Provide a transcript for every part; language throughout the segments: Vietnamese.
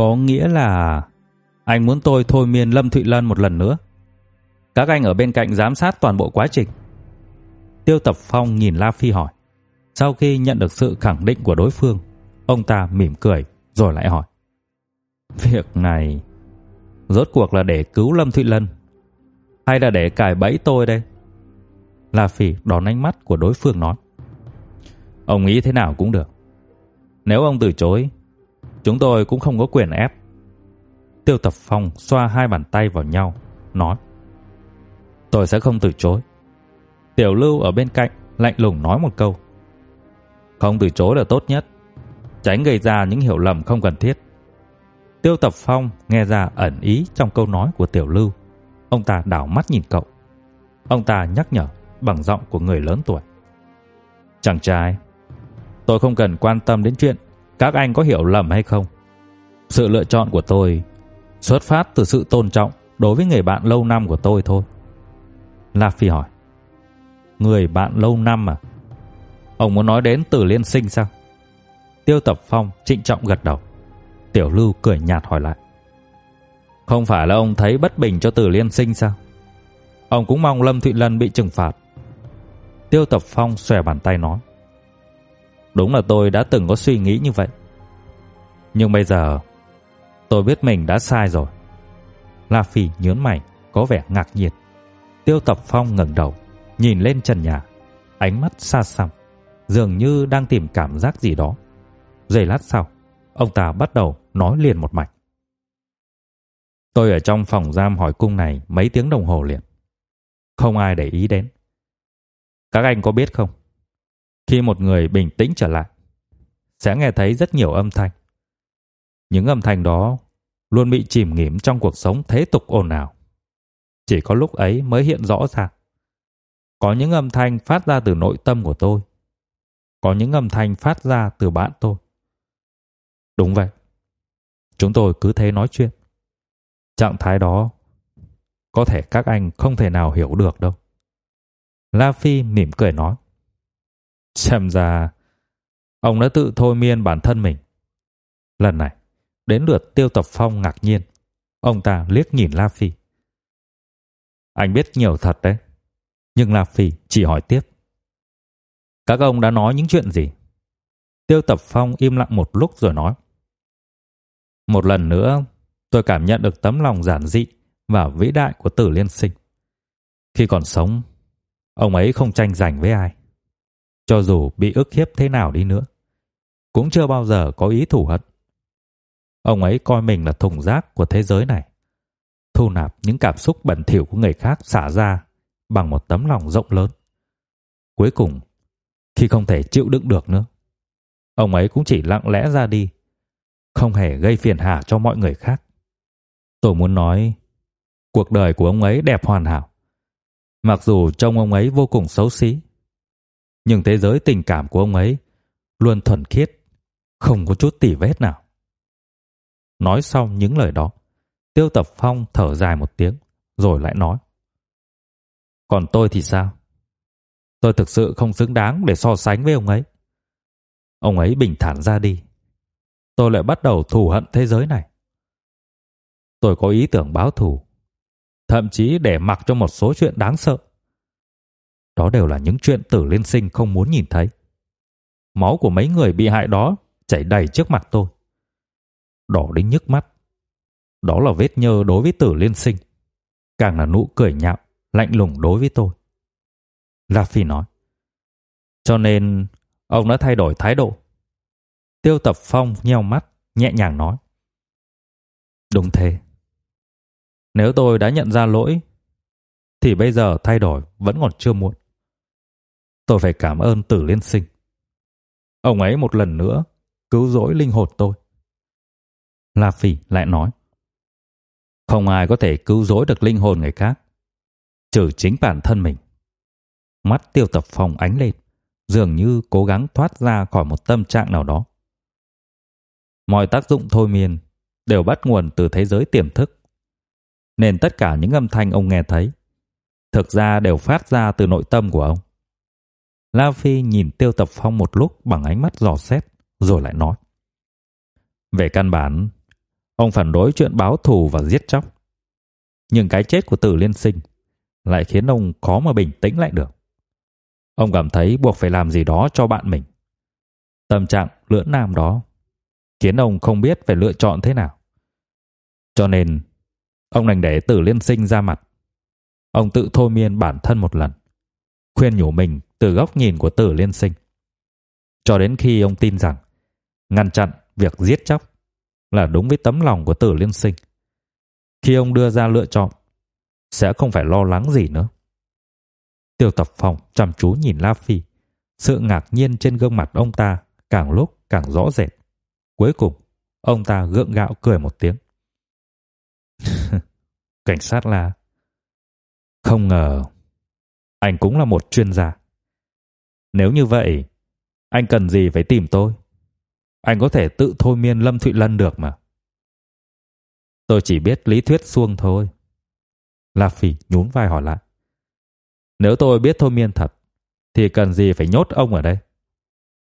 Có nghĩa là anh muốn tôi thôi miên Lâm Thụy Lân một lần nữa. Các anh ở bên cạnh giám sát toàn bộ quá trình. Tiêu Tập Phong nhìn La Phi hỏi. Sau khi nhận được sự khẳng định của đối phương, ông ta mỉm cười rồi lại hỏi. Việc này rốt cuộc là để cứu Lâm Thụy Lân hay là để cài bẫy tôi đây? La Phi đón ánh mắt của đối phương nói. Ông nghĩ thế nào cũng được. Nếu ông từ chối, chúng tôi cũng không có quyền ép. Tiêu Tập Phong xoa hai bàn tay vào nhau, nói: "Tôi sẽ không từ chối." Tiểu Lưu ở bên cạnh lạnh lùng nói một câu: "Không từ chối là tốt nhất, tránh gây ra những hiểu lầm không cần thiết." Tiêu Tập Phong nghe ra ẩn ý trong câu nói của Tiểu Lưu. Ông ta đảo mắt nhìn cậu. Ông ta nhắc nhở bằng giọng của người lớn tuổi. "Chàng trai, tôi không cần quan tâm đến chuyện các anh có hiểu lầm hay không. Sự lựa chọn của tôi xuất phát từ sự tôn trọng đối với người bạn lâu năm của tôi thôi." La Phi hỏi. "Người bạn lâu năm à? Ông muốn nói đến Tử Liên Sinh sao?" Tiêu Tập Phong trịnh trọng gật đầu. Tiểu Lưu cười nhạt hỏi lại. Không phải là ông thấy bất bình cho Tử Liên Sinh sao? Ông cũng mong Lâm Thụy Lân bị trừng phạt. Tiêu Tập Phong xòe bàn tay nói. Đúng là tôi đã từng có suy nghĩ như vậy. Nhưng bây giờ tôi biết mình đã sai rồi. La Phi nhướng mày, có vẻ ngạc nhiên. Tiêu Tập Phong ngẩng đầu, nhìn lên trần nhà, ánh mắt xa xăm, dường như đang tìm cảm giác gì đó. Giây lát sau, ông ta bắt đầu nói liền một mạch. Tôi ở trong phòng giam hỏi cung này mấy tiếng đồng hồ liền. Không ai để ý đến. Các anh có biết không? Khi một người bình tĩnh trở lại, sẽ nghe thấy rất nhiều âm thanh. Những âm thanh đó luôn bị chìm nghỉm trong cuộc sống thế tục ồn ào. Chỉ có lúc ấy mới hiện rõ ra. Có những âm thanh phát ra từ nội tâm của tôi. Có những âm thanh phát ra từ bạn tôi. Đúng vậy. Chúng tôi cứ thế nói chuyện. Trạng thái đó có thể các anh không thể nào hiểu được đâu. La Phi mỉm cười nói. Xem ra ông đã tự thôi miên bản thân mình. Lần này, đến lượt Tiêu Tập Phong ngạc nhiên. Ông ta liếc nhìn La Phi. Anh biết nhiều thật đấy. Nhưng La Phi chỉ hỏi tiếp. Các ông đã nói những chuyện gì? Tiêu Tập Phong im lặng một lúc rồi nói. Một lần nữa, tôi cảm nhận được tấm lòng giản dị và vĩ đại của Tử Liên Sinh. Khi còn sống, ông ấy không tranh giành với ai. Cho dù bị ức hiếp thế nào đi nữa, cũng chưa bao giờ có ý thù hận. Ông ấy coi mình là thùng rác của thế giới này, thu nạp những cảm xúc bẩn thỉu của người khác xả ra bằng một tấm lòng rộng lớn. Cuối cùng, khi không thể chịu đựng được nữa, ông ấy cũng chỉ lặng lẽ ra đi không hề gây phiền hà cho mọi người khác. Tôi muốn nói, cuộc đời của ông ấy đẹp hoàn hảo. Mặc dù trông ông ấy vô cùng xấu xí, nhưng thế giới tình cảm của ông ấy luôn thuần khiết, không có chút tỉ vết nào. Nói xong những lời đó, Tiêu Tập Phong thở dài một tiếng, rồi lại nói. Còn tôi thì sao? Tôi thực sự không xứng đáng để so sánh với ông ấy. Ông ấy bình thản ra đi, tôi lại bắt đầu thù hận thế giới này. Tôi có ý tưởng báo thù, thậm chí để mặc cho một số chuyện đáng sợ. Đó đều là những chuyện Tử Liên Sinh không muốn nhìn thấy. Máu của mấy người bị hại đó chảy đầy trước mặt tôi. Đỏ đến nhức mắt. Đó là vết nhơ đối với Tử Liên Sinh, càng là nụ cười nhạo, lạnh lùng đối với tôi. La Phi nói. Cho nên ông đã thay đổi thái độ. Tiêu Tập Phong nheo mắt, nhẹ nhàng nói. Đúng thế. Nếu tôi đã nhận ra lỗi, thì bây giờ thay đổi vẫn còn chưa muộn. Tôi phải cảm ơn Tử Liên Sinh. Ông ấy một lần nữa cứu rỗi linh hồn tôi. La Phỉ lại nói. Không ai có thể cứu rỗi được linh hồn người khác, trừ chính bản thân mình. Mắt tiêu tập phong ánh lên, dường như cố gắng thoát ra khỏi một tâm trạng nào đó. Mọi tác dụng thôi miên đều bắt nguồn từ thế giới tiềm thức. Nên tất cả những âm thanh ông nghe thấy thực ra đều phát ra từ nội tâm của ông. La Phi nhìn Tiêu Tập Phong một lúc bằng ánh mắt dò xét, rồi lại nói. Về căn bản, Ông phản đối chuyện báo thù và giết chóc. Nhưng cái chết của Tử Liên Sinh lại khiến ông khó mà bình tĩnh lại được. Ông cảm thấy buộc phải làm gì đó cho bạn mình. Tâm trạng lưỡng nam đó khiến ông không biết phải lựa chọn thế nào. Cho nên, ông đành để Tử Liên Sinh ra mặt. Ông tự thôi miên bản thân một lần, khuyên nhủ mình từ góc nhìn của Tử Liên Sinh. Cho đến khi ông tin rằng ngăn chặn việc giết chóc là đúng với tấm lòng của Tử Liên Sinh. Khi ông đưa ra lựa chọn, sẽ không phải lo lắng gì nữa. Tiêu Tập Phong chăm chú nhìn La Phi, sự ngạc nhiên trên gương mặt ông ta càng lúc càng rõ rệt. Cuối cùng, ông ta gượng gạo cười một tiếng. Cảnh sát là không ngờ anh cũng là một chuyên gia. Nếu như vậy, anh cần gì phải tìm tôi? Anh có thể tự thôi miên Lâm Thụy Lân được mà. Tôi chỉ biết lý thuyết suông thôi. La phỉ nhún vai hỏi lại. Nếu tôi biết thôi miên thật, thì cần gì phải nhốt ông ở đây?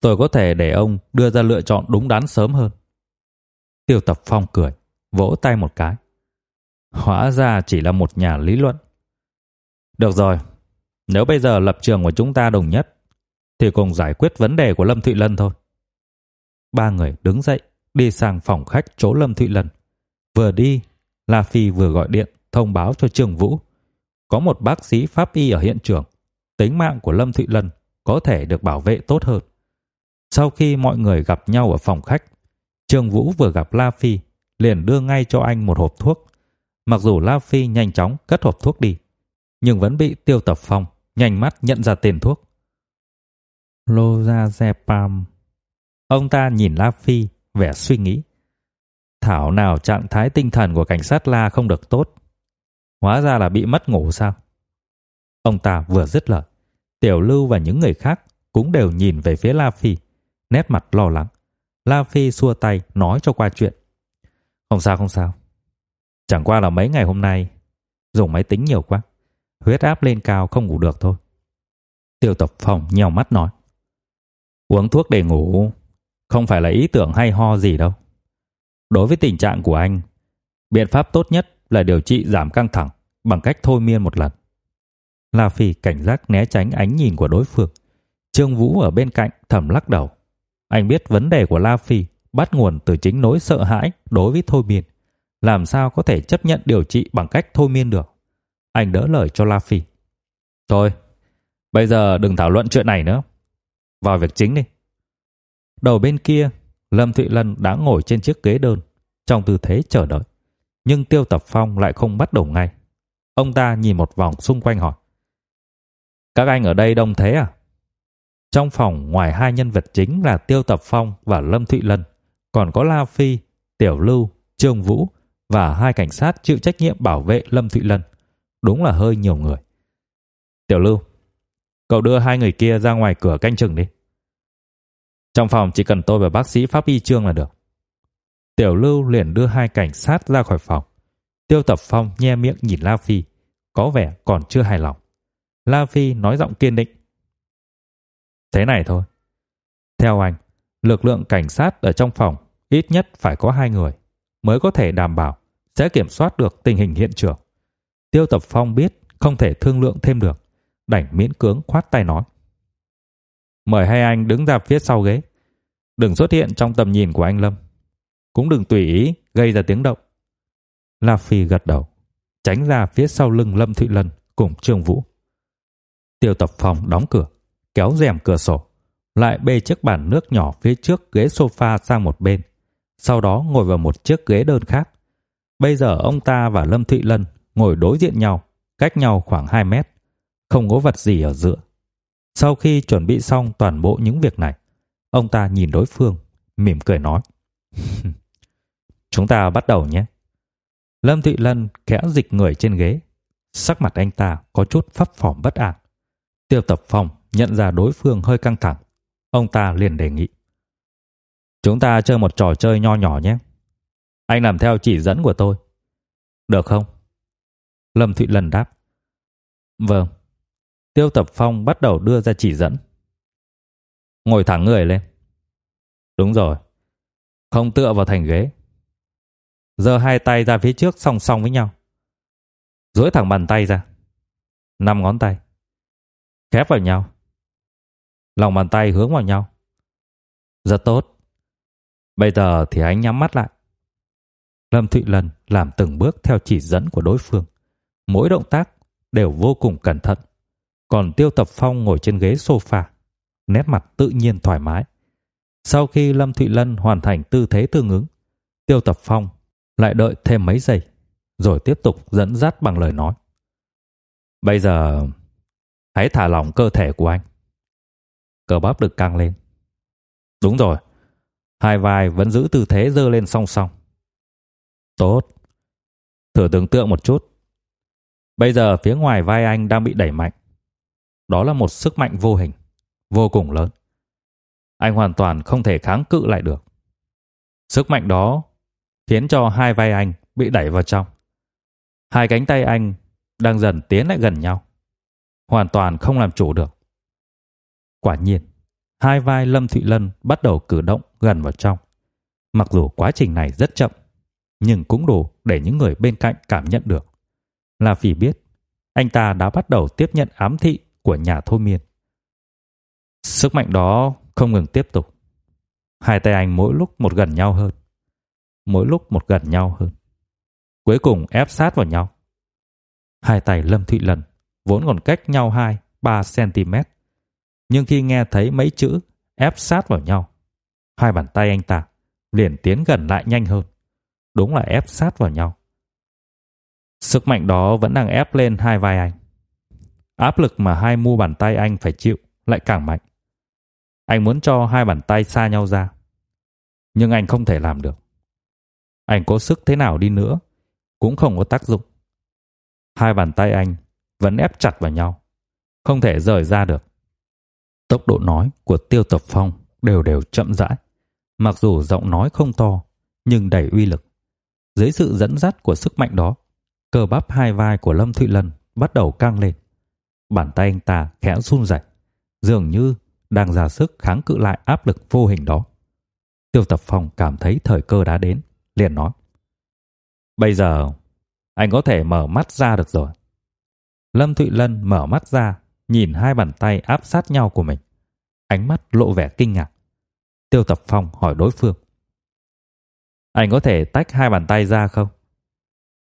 Tôi có thể để ông đưa ra lựa chọn đúng đắn sớm hơn. Tiêu Tập Phong cười, vỗ tay một cái. Hóa ra chỉ là một nhà lý luận. Được rồi, nếu bây giờ lập trường của chúng ta đồng nhất, thì cùng giải quyết vấn đề của Lâm Thụy Lân thôi. Ba người đứng dậy, đi sang phòng khách chỗ Lâm Thụy Lân. Vừa đi, La Phi vừa gọi điện thông báo cho Trương Vũ. Có một bác sĩ pháp y ở hiện trường. Tính mạng của Lâm Thụy Lân có thể được bảo vệ tốt hơn. Sau khi mọi người gặp nhau ở phòng khách, Trương Vũ vừa gặp La Phi, liền đưa ngay cho anh một hộp thuốc. Mặc dù La Phi nhanh chóng cất hộp thuốc đi, nhưng vẫn bị Tiêu Tập Phong nhanh mắt nhận ra tên thuốc. Lozazepam. Ông ta nhìn La Phi, vẻ suy nghĩ. Thảo nào trạng thái tinh thần của cảnh sát La không được tốt. Hóa ra là bị mất ngủ sao? Ông ta vừa dứt lời, Tiểu Lưu và những người khác cũng đều nhìn về phía La Phi, nét mặt lo lắng. La Phi xua tay nói cho qua chuyện. Không sao không sao. Chẳng qua là mấy ngày hôm nay dùng máy tính nhiều quá, huyết áp lên cao không ngủ được thôi. Tiêu Tập Phong nhèo mắt nói. Uống thuốc để ngủ không phải là ý tưởng hay ho gì đâu. Đối với tình trạng của anh, biện pháp tốt nhất là điều trị giảm căng thẳng bằng cách thôi miên một lần. La Phi cảnh giác né tránh ánh nhìn của đối phương. Trương Vũ ở bên cạnh thầm lắc đầu. Anh biết vấn đề của La Phi bắt nguồn từ chính nỗi sợ hãi đối với thôi miên. Làm sao có thể chấp nhận điều trị bằng cách thôi miên được? Anh đỡ lời cho La Phi. Thôi, bây giờ đừng thảo luận chuyện này nữa. Vào việc chính đi. Đầu bên kia, Lâm Thụy Lân đã ngồi trên chiếc ghế đơn, trong tư thế chờ đợi. Nhưng Tiêu Tập Phong lại không bắt đầu ngay. Ông ta nhìn một vòng xung quanh hỏi. Các anh ở đây đông thế à? Trong phòng ngoài hai nhân vật chính là Tiêu Tập Phong và Lâm Thụy Lân, còn có La Phi, Tiểu Lưu, Trương Vũ và hai cảnh sát chịu trách nhiệm bảo vệ Lâm Thụy Lân. Đúng là hơi nhiều người. Tiểu Lưu, cậu đưa hai người kia ra ngoài cửa canh chừng đi. Trong phòng chỉ cần tôi và bác sĩ pháp y Trương là được. Tiểu Lưu liền đưa hai cảnh sát ra khỏi phòng. Tiêu Tập Phong nhe miệng nhìn La Phi, có vẻ còn chưa hài lòng. La Phi nói giọng kiên định. Thế này thôi. Theo anh, lực lượng cảnh sát ở trong phòng ít nhất phải có hai người mới có thể đảm bảo sẽ kiểm soát được tình hình hiện trường. Tiêu Tập Phong biết không thể thương lượng thêm được, đành miễn cưỡng khoát tay nói. Mời hai anh đứng ra phía sau ghế. Đừng xuất hiện trong tầm nhìn của anh Lâm. Cũng đừng tùy ý gây ra tiếng động. La Phi gật đầu, tránh ra phía sau lưng Lâm Thụy Lân cùng Trương Vũ. Tiêu Tập Phong đóng cửa, kéo rèm cửa sổ, lại bê chiếc bàn nước nhỏ phía trước ghế sofa sang một bên, sau đó ngồi vào một chiếc ghế đơn khác. Bây giờ ông ta và Lâm Thụy Lân ngồi đối diện nhau, cách nhau khoảng 2 mét, không có vật gì ở giữa. Sau khi chuẩn bị xong toàn bộ những việc này, ông ta nhìn đối phương, mỉm cười nói. Chúng ta bắt đầu nhé. Lâm Thị Lân khẽ dịch người trên ghế. Sắc mặt anh ta có chút phấp phỏng bất an. Tiêu tập phòng nhận ra đối phương hơi căng thẳng. Ông ta liền đề nghị. Chúng ta chơi một trò chơi nho nhỏ nhé. Anh làm theo chỉ dẫn của tôi. Được không? Lâm Thụy Lân đáp. Vâng. Tiêu Tập Phong bắt đầu đưa ra chỉ dẫn. Ngồi thẳng người lên. Đúng rồi. Không tựa vào thành ghế. giơ hai tay ra phía trước song song với nhau. Duỗi thẳng bàn tay ra. Năm ngón tay. Khép vào nhau. Lòng bàn tay hướng vào nhau. Rất tốt. Bây giờ thì anh nhắm mắt lại. Lâm Thụy lần làm từng bước theo chỉ dẫn của đối phương. Mỗi động tác đều vô cùng cẩn thận. Còn Tiêu Tập Phong ngồi trên ghế sofa, nét mặt tự nhiên thoải mái. Sau khi Lâm Thụy Lân hoàn thành tư thế tương ứng, Tiêu Tập Phong lại đợi thêm mấy giây, rồi tiếp tục dẫn dắt bằng lời nói. Bây giờ, hãy thả lỏng cơ thể của anh. Cờ bắp được căng lên. Đúng rồi, hai vai vẫn giữ tư thế dơ lên song song. Tốt. Thử tưởng tượng một chút. Bây giờ phía ngoài vai anh đang bị đẩy mạnh. Đó là một sức mạnh vô hình, vô cùng lớn. Anh hoàn toàn không thể kháng cự lại được. Sức mạnh đó khiến cho hai vai anh bị đẩy vào trong. Hai cánh tay anh đang dần tiến lại gần nhau, hoàn toàn không làm chủ được. Quả nhiên, hai vai Lâm Thụy Lân bắt đầu cử động gần vào trong. Mặc dù quá trình này rất chậm, nhưng cũng đủ để những người bên cạnh cảm nhận được. Là vì biết, anh ta đã bắt đầu tiếp nhận ám thị của nhà thôi miên. Sức mạnh đó không ngừng tiếp tục. Hai tay anh mỗi lúc một gần nhau hơn. Mỗi lúc một gần nhau hơn. Cuối cùng ép sát vào nhau. Hai tay Lâm Thụy Lần vốn còn cách nhau 2-3 cm. Nhưng khi nghe thấy mấy chữ ép sát vào nhau, hai bàn tay anh ta liền tiến gần lại nhanh hơn. Đúng là ép sát vào nhau. Sức mạnh đó vẫn đang ép lên hai vai anh. Áp lực mà hai mu bàn tay anh phải chịu lại càng mạnh. Anh muốn cho hai bàn tay xa nhau ra. Nhưng anh không thể làm được. Anh cố sức thế nào đi nữa cũng không có tác dụng. Hai bàn tay anh vẫn ép chặt vào nhau, không thể rời ra được. Tốc độ nói của Tiêu Tập Phong đều đều chậm rãi, mặc dù giọng nói không to nhưng đầy uy lực. Dưới sự dẫn dắt của sức mạnh đó, cơ bắp hai vai của Lâm Thụy Lân bắt đầu căng lên. Bàn tay anh ta khẽ run rẩy, dường như đang ra sức kháng cự lại áp lực vô hình đó. Tiêu Tập Phong cảm thấy thời cơ đã đến, liền nói: "Bây giờ anh có thể mở mắt ra được rồi." Lâm Thụy Lân mở mắt ra, nhìn hai bàn tay áp sát nhau của mình, ánh mắt lộ vẻ kinh ngạc. Tiêu Tập Phong hỏi đối phương: "Anh có thể tách hai bàn tay ra không?"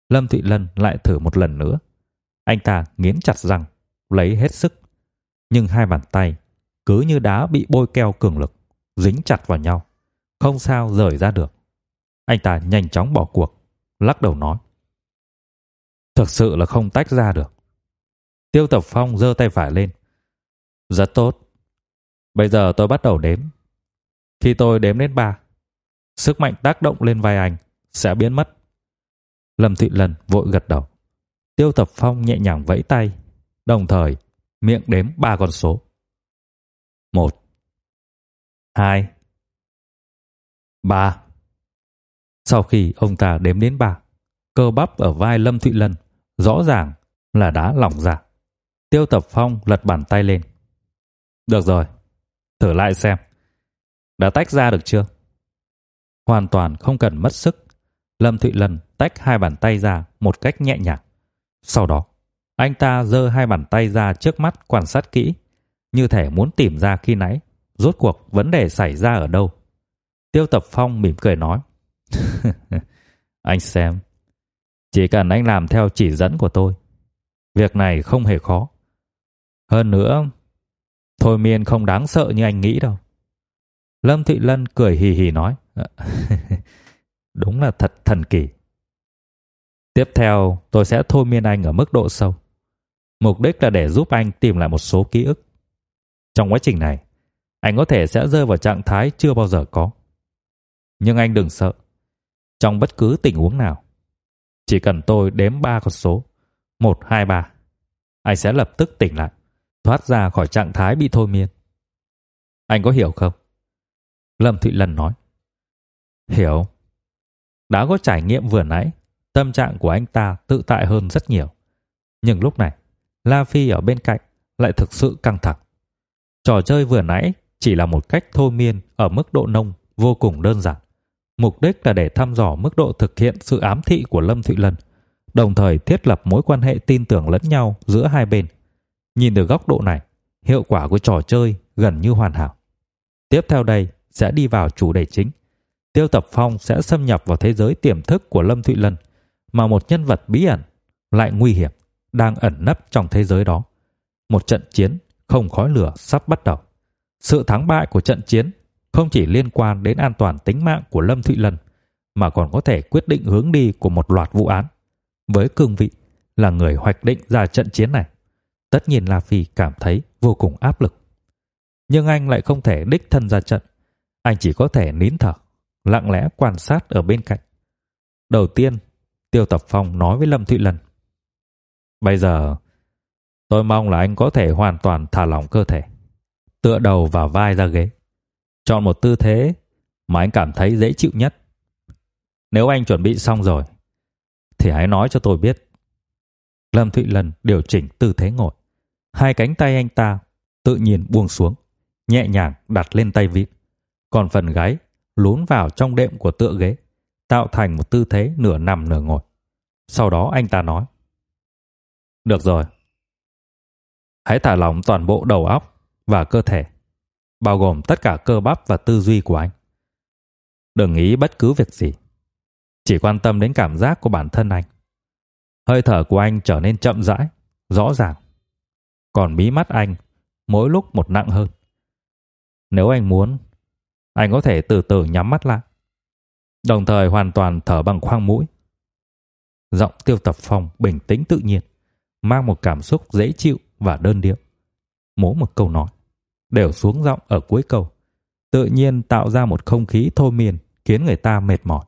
Lâm Thụy Lân lại thử một lần nữa. Anh ta nghiến chặt răng, lấy hết sức, nhưng hai bàn tay cứ như đá bị bôi keo cường lực, dính chặt vào nhau, không sao rời ra được. Anh ta nhanh chóng bỏ cuộc, lắc đầu nói: "Thực sự là không tách ra được." Tiêu Tập Phong giơ tay phải lên. "Rất tốt. Bây giờ tôi bắt đầu đếm. Khi tôi đếm đến ba, sức mạnh tác động lên vai anh sẽ biến mất." Lâm Thị Lần vội gật đầu. Tiêu Tập Phong nhẹ nhàng vẫy tay, đồng thời miệng đếm ba con số. Một, hai, ba. Sau khi ông ta đếm đến ba, cơ bắp ở vai Lâm Thụy Lân rõ ràng là đã lỏng ra. Tiêu Tập Phong lật bàn tay lên. Được rồi, thử lại xem. Đã tách ra được chưa? Hoàn toàn không cần mất sức. Lâm Thụy Lân tách hai bàn tay ra một cách nhẹ nhàng. Sau đó, anh ta giơ hai bàn tay ra trước mắt quan sát kỹ, như thể muốn tìm ra khi nãy rốt cuộc vấn đề xảy ra ở đâu. Tiêu Tập Phong mỉm cười nói: "Anh xem, chỉ cần anh làm theo chỉ dẫn của tôi, việc này không hề khó. Hơn nữa, thôi miên không đáng sợ như anh nghĩ đâu." Lâm Thụy Lân cười hì hì nói: "Đúng là thật thần kỳ." Tiếp theo, tôi sẽ thôi miên anh ở mức độ sâu. Mục đích là để giúp anh tìm lại một số ký ức. Trong quá trình này, anh có thể sẽ rơi vào trạng thái chưa bao giờ có. Nhưng anh đừng sợ. Trong bất cứ tình huống nào, chỉ cần tôi đếm ba con số, 1 2 3, anh sẽ lập tức tỉnh lại, thoát ra khỏi trạng thái bị thôi miên. Anh có hiểu không? Lâm Thụy Lân nói. Hiểu. Đã có trải nghiệm vừa nãy, tâm trạng của anh ta tự tại hơn rất nhiều. Nhưng lúc này, La Phi ở bên cạnh lại thực sự căng thẳng. Trò chơi vừa nãy chỉ là một cách thôi miên ở mức độ nông vô cùng đơn giản, mục đích là để thăm dò mức độ thực hiện sự ám thị của Lâm Thụy Lân, đồng thời thiết lập mối quan hệ tin tưởng lẫn nhau giữa hai bên. Nhìn từ góc độ này, hiệu quả của trò chơi gần như hoàn hảo. Tiếp theo đây sẽ đi vào chủ đề chính. Tiêu Tập Phong sẽ xâm nhập vào thế giới tiềm thức của Lâm Thụy Lân, mà một nhân vật bí ẩn lại nguy hiểm đang ẩn nấp trong thế giới đó. Một trận chiến không khói lửa sắp bắt đầu. Sự thắng bại của trận chiến không chỉ liên quan đến an toàn tính mạng của Lâm Thụy Lân, mà còn có thể quyết định hướng đi của một loạt vụ án. Với cương vị là người hoạch định ra trận chiến này, tất nhiên La Phi cảm thấy vô cùng áp lực. Nhưng anh lại không thể đích thân ra trận, anh chỉ có thể nín thở, lặng lẽ quan sát ở bên cạnh. Đầu tiên, Tiêu Tập Phong nói với Lâm Thụy Lân. Bây giờ, tôi mong là anh có thể hoàn toàn thả lỏng cơ thể, tựa đầu vào vai ra ghế. Chọn một tư thế mà anh cảm thấy dễ chịu nhất. Nếu anh chuẩn bị xong rồi, thì hãy nói cho tôi biết. Lâm Thụy Lân điều chỉnh tư thế ngồi. Hai cánh tay anh ta tự nhiên buông xuống, nhẹ nhàng đặt lên tay vịn. Còn phần gáy lún vào trong đệm của tựa ghế, tạo thành một tư thế nửa nằm nửa ngồi. Sau đó anh ta nói. Được rồi. Hãy thả lỏng toàn bộ đầu óc và cơ thể bao gồm tất cả cơ bắp và tư duy của anh. Đừng nghĩ bất cứ việc gì, chỉ quan tâm đến cảm giác của bản thân anh. Hơi thở của anh trở nên chậm rãi, rõ ràng. Còn mí mắt anh mỗi lúc một nặng hơn. Nếu anh muốn, anh có thể từ từ nhắm mắt lại, đồng thời hoàn toàn thở bằng khoang mũi. Giọng Tiêu Tập Phong bình tĩnh tự nhiên, mang một cảm xúc dễ chịu và đơn điệu. Mỗi một câu nói đều xuống giọng ở cuối câu, tự nhiên tạo ra một không khí thôi miên khiến người ta mệt mỏi.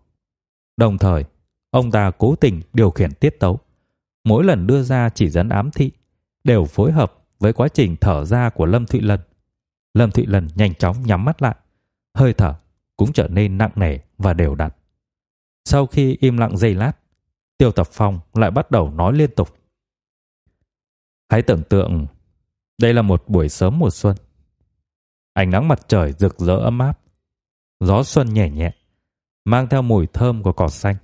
Đồng thời, ông ta cố tình điều khiển tiết tấu, mỗi lần đưa ra chỉ dẫn ám thị đều phối hợp với quá trình thở ra của Lâm Thụy Lân. Lâm Thụy Lân nhanh chóng nhắm mắt lại, hơi thở cũng trở nên nặng nề và đều đặn. Sau khi im lặng giây lát, Tiêu Tập Phong lại bắt đầu nói liên tục. Hãy tưởng tượng, đây là một buổi sớm mùa xuân. Ánh nắng mặt trời rực rỡ ấm áp. Gió xuân nhẹ nhẹ, mang theo mùi thơm của cỏ xanh.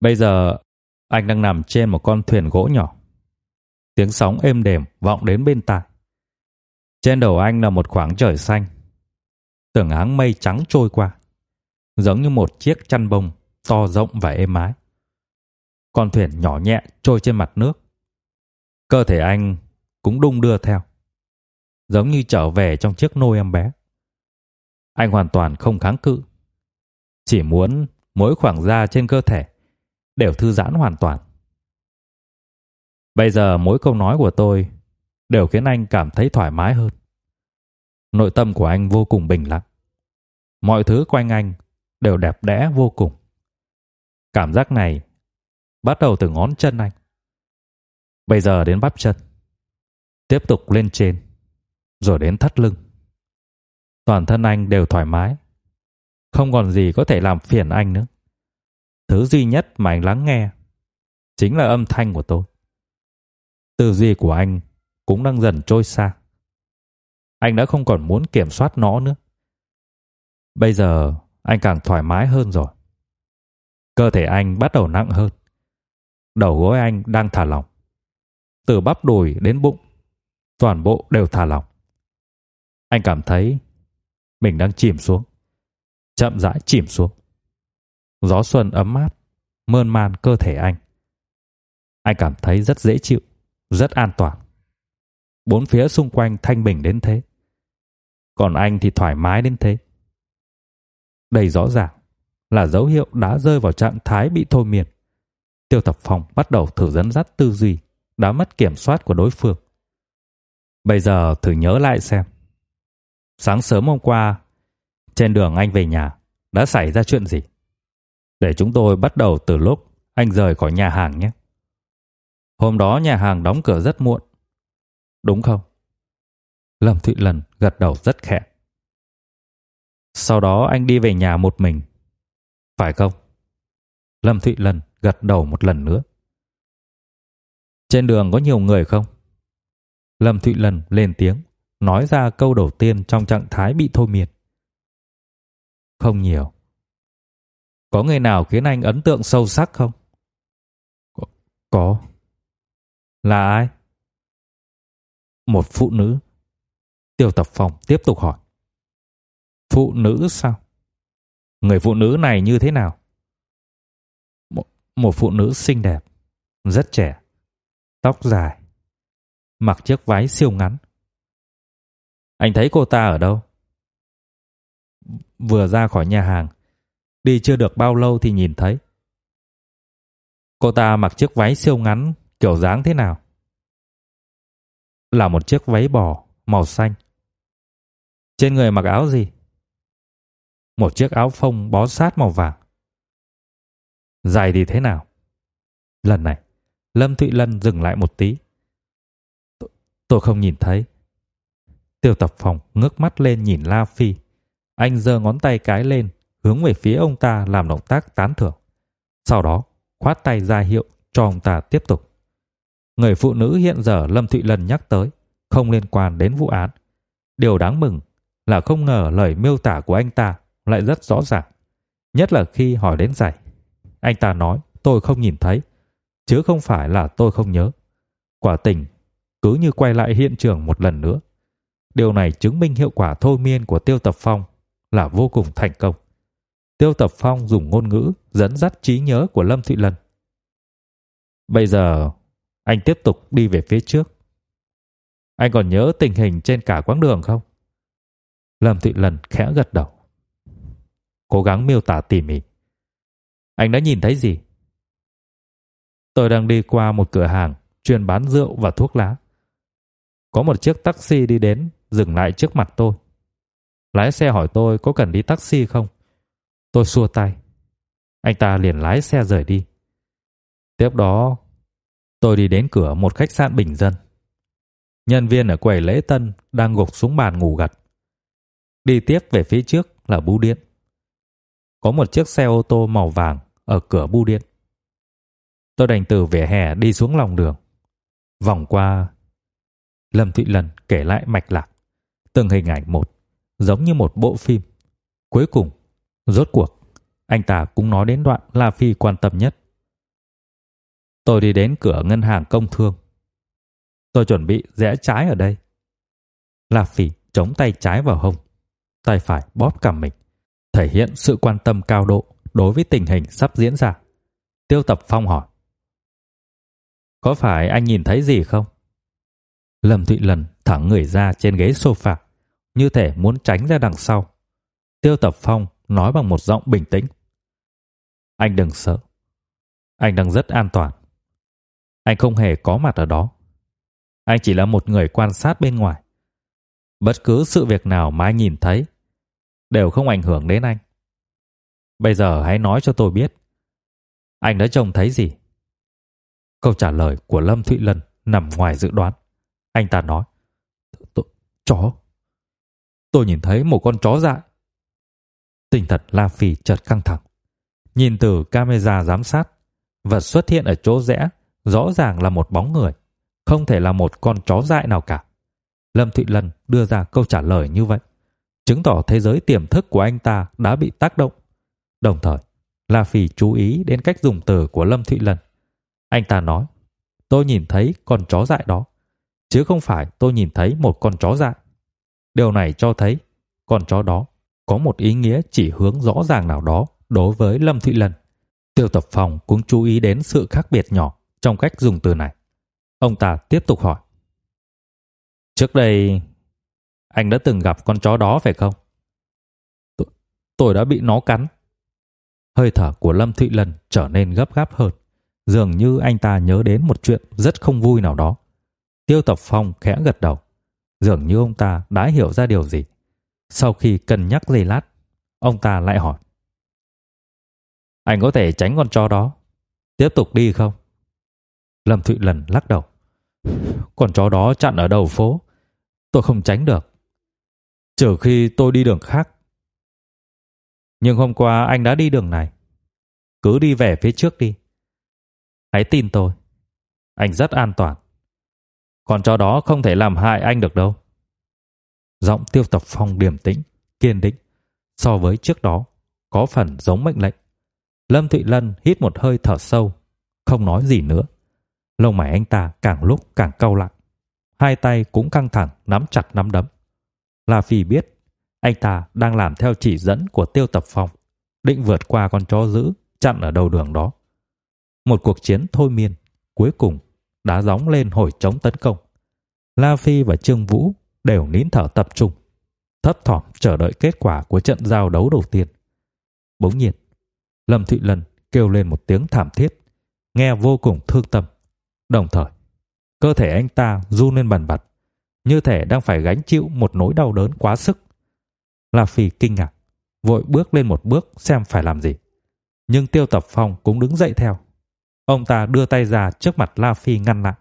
Bây giờ, anh đang nằm trên một con thuyền gỗ nhỏ. Tiếng sóng êm đềm vọng đến bên tai. Trên đầu anh là một khoảng trời xanh. Tưởng áng mây trắng trôi qua, giống như một chiếc chăn bông to rộng và êm ái. Con thuyền nhỏ nhẹ trôi trên mặt nước. Cơ thể anh cũng đung đưa theo giống như trở về trong chiếc nôi em bé. Anh hoàn toàn không kháng cự, chỉ muốn mỗi khoảng da trên cơ thể đều thư giãn hoàn toàn. Bây giờ mỗi câu nói của tôi đều khiến anh cảm thấy thoải mái hơn. Nội tâm của anh vô cùng bình lặng. Mọi thứ quanh anh đều đẹp đẽ vô cùng. Cảm giác này bắt đầu từ ngón chân anh. Bây giờ đến bắp chân. Tiếp tục lên trên, rồi đến thắt lưng. Toàn thân anh đều thoải mái. Không còn gì có thể làm phiền anh nữa. Thứ duy nhất mà anh lắng nghe chính là âm thanh của tôi. Tư duy của anh cũng đang dần trôi xa. Anh đã không còn muốn kiểm soát nó nữa. Bây giờ anh càng thoải mái hơn rồi. Cơ thể anh bắt đầu nặng hơn. Đầu gối anh đang thả lỏng. Từ bắp đùi đến bụng, toàn bộ đều thả lỏng. Anh cảm thấy mình đang chìm xuống. Chậm rãi chìm xuống. Gió xuân ấm áp, mơn man cơ thể anh. Anh cảm thấy rất dễ chịu, rất an toàn. Bốn phía xung quanh thanh bình đến thế. Còn anh thì thoải mái đến thế. Đây rõ ràng là dấu hiệu đã rơi vào trạng thái bị thôi miên. Tiêu Tập Phong bắt đầu thử dẫn dắt tư duy đã mất kiểm soát của đối phương. Bây giờ thử nhớ lại xem. Sáng sớm hôm qua, trên đường anh về nhà, đã xảy ra chuyện gì? Để chúng tôi bắt đầu từ lúc anh rời khỏi nhà hàng nhé. Hôm đó nhà hàng đóng cửa rất muộn. Đúng không? Lâm Thụy Lần gật đầu rất khẽ. Sau đó anh đi về nhà một mình. Phải không? Lâm Thụy Lần gật đầu một lần nữa. Trên đường có nhiều người không? Lâm Thụy Lần lên tiếng nói ra câu đầu tiên trong trạng thái bị thôi miên. Không nhiều, Có người nào khiến anh ấn tượng sâu sắc không? Có. có. Là ai? Một phụ nữ. Tiêu Tập Phong tiếp tục hỏi. Phụ nữ sao? Người phụ nữ này như thế nào? Một, một phụ nữ xinh đẹp, rất trẻ, tóc dài, mặc chiếc váy siêu ngắn. Anh thấy cô ta ở đâu? Vừa ra khỏi nhà hàng, đi chưa được bao lâu thì nhìn thấy. Cô ta mặc chiếc váy siêu ngắn, kiểu dáng thế nào? Là một chiếc váy bò màu xanh. Trên người mặc áo gì? Một chiếc áo phông bó sát màu vàng. Dài thì thế nào? Lần này, Lâm Thụy Lân dừng lại một tí. Tôi không nhìn thấy. Tiêu Tập Phòng ngước mắt lên nhìn La Phi. Anh giơ ngón tay cái lên, hướng về phía ông ta làm động tác tán thưởng. Sau đó, khoát tay ra hiệu cho ông ta tiếp tục. Người phụ nữ hiện giờ Lâm Thụy Lân nhắc tới không liên quan đến vụ án. Điều đáng mừng là không ngờ lời miêu tả của anh ta lại rất rõ ràng. Nhất là khi hỏi đến giải. Anh ta nói tôi không nhìn thấy, chứ không phải là tôi không nhớ. Quả tình, cứ như quay lại hiện trường một lần nữa. Điều này chứng minh hiệu quả thôi miên của Tiêu Tập Phong là vô cùng thành công. Tiêu Tập Phong dùng ngôn ngữ dẫn dắt trí nhớ của Lâm Thụy Lân. Bây giờ, anh tiếp tục đi về phía trước. Anh còn nhớ tình hình trên cả quãng đường không? Lâm Thụy Lân khẽ gật đầu. Cố gắng miêu tả tỉ mỉ. Anh đã nhìn thấy gì? Tôi đang đi qua một cửa hàng chuyên bán rượu và thuốc lá. Có một chiếc taxi đi đến, dừng lại trước mặt tôi. Lái xe hỏi tôi có cần đi taxi không? Tôi xua tay. Anh ta liền lái xe rời đi. Tiếp đó, tôi đi đến cửa một khách sạn bình dân. Nhân viên ở quầy lễ tân đang gục xuống bàn ngủ gật. Đi tiếp về phía trước là bưu điện. Có một chiếc xe ô tô màu vàng ở cửa bưu điện. Tôi đành từ vỉa hè đi xuống lòng đường. Vòng qua Lâm Thụy Lân kể lại mạch lạc, từng hình ảnh một, giống như một bộ phim. Cuối cùng, rốt cuộc, anh ta cũng nói đến đoạn La Phi quan tâm nhất. Tôi đi đến cửa ngân hàng công thương. Tôi chuẩn bị rẽ trái ở đây. La Phi chống tay trái vào hông, tay phải bóp cằm mình, thể hiện sự quan tâm cao độ đối với tình hình sắp diễn ra. Tiêu Tập Phong hỏi: "Có phải anh nhìn thấy gì không?" Lâm Thụy Lần thẳng người ra trên ghế sofa, như thể muốn tránh ra đằng sau. Tiêu Tập Phong nói bằng một giọng bình tĩnh. Anh đừng sợ. Anh đang rất an toàn. Anh không hề có mặt ở đó. Anh chỉ là một người quan sát bên ngoài. Bất cứ sự việc nào mà anh nhìn thấy đều không ảnh hưởng đến anh. Bây giờ hãy nói cho tôi biết. Anh đã trông thấy gì? Câu trả lời của Lâm Thụy Lân nằm ngoài dự đoán. Anh ta nói. Chó. Tôi nhìn thấy một con chó dại. Tinh thần La Phi chợt căng thẳng. Nhìn từ camera giám sát, vật xuất hiện ở chỗ rẽ rõ ràng là một bóng người, không thể là một con chó dại nào cả. Lâm Thụy Lân đưa ra câu trả lời như vậy, chứng tỏ thế giới tiềm thức của anh ta đã bị tác động. Đồng thời, La Phi chú ý đến cách dùng từ của Lâm Thụy Lân. Anh ta nói, tôi nhìn thấy con chó dại đó chứ không phải tôi nhìn thấy một con chó dại. Điều này cho thấy con chó đó có một ý nghĩa chỉ hướng rõ ràng nào đó đối với Lâm Thụy Lân. Tiêu Tập Phòng cũng chú ý đến sự khác biệt nhỏ trong cách dùng từ này. Ông ta tiếp tục hỏi. Trước đây, anh đã từng gặp con chó đó phải không? Tôi, tôi đã bị nó cắn. Hơi thở của Lâm Thụy Lân trở nên gấp gáp hơn. Dường như anh ta nhớ đến một chuyện rất không vui nào đó. Tiêu Tập Phong khẽ gật đầu, dường như ông ta đã hiểu ra điều gì. Sau khi cân nhắc giây lát, ông ta lại hỏi: "Anh có thể tránh con chó đó, tiếp tục đi không?" Lâm Thụy Lần lắc đầu. "Con chó đó chặn ở đầu phố, tôi không tránh được. Trừ khi tôi đi đường khác." Nhưng hôm qua anh đã đi đường này. Cứ đi về phía trước đi. Hãy tin tôi, anh rất an toàn. Con chó đó không thể làm hại anh được đâu. Giọng tiêu tập phong điềm tĩnh, kiên định, so với trước đó, có phần giống mệnh lệnh. Lâm Thụy Lân hít một hơi thở sâu, không nói gì nữa. Lông mày anh ta càng lúc càng cau lại. Hai tay cũng căng thẳng nắm chặt nắm đấm. La Phi biết anh ta đang làm theo chỉ dẫn của Tiêu Tập Phong, định vượt qua con chó dữ chặn ở đầu đường đó. Một cuộc chiến thôi miên, cuối cùng đã gióng lên hồi chống tấn công. La Phi và Trương Vũ đều nín thở tập trung, thấp thỏm chờ đợi kết quả của trận giao đấu đầu tiên. Bỗng nhiên, Lâm Thụy Lân kêu lên một tiếng thảm thiết, nghe vô cùng thương tâm. Đồng thời, cơ thể anh ta run lên bần bật, như thể đang phải gánh chịu một nỗi đau đớn quá sức. La Phi kinh ngạc, vội bước lên một bước xem phải làm gì. Nhưng Tiêu Tập Phong cũng đứng dậy theo. Ông ta đưa tay ra trước mặt La Phi ngăn lại.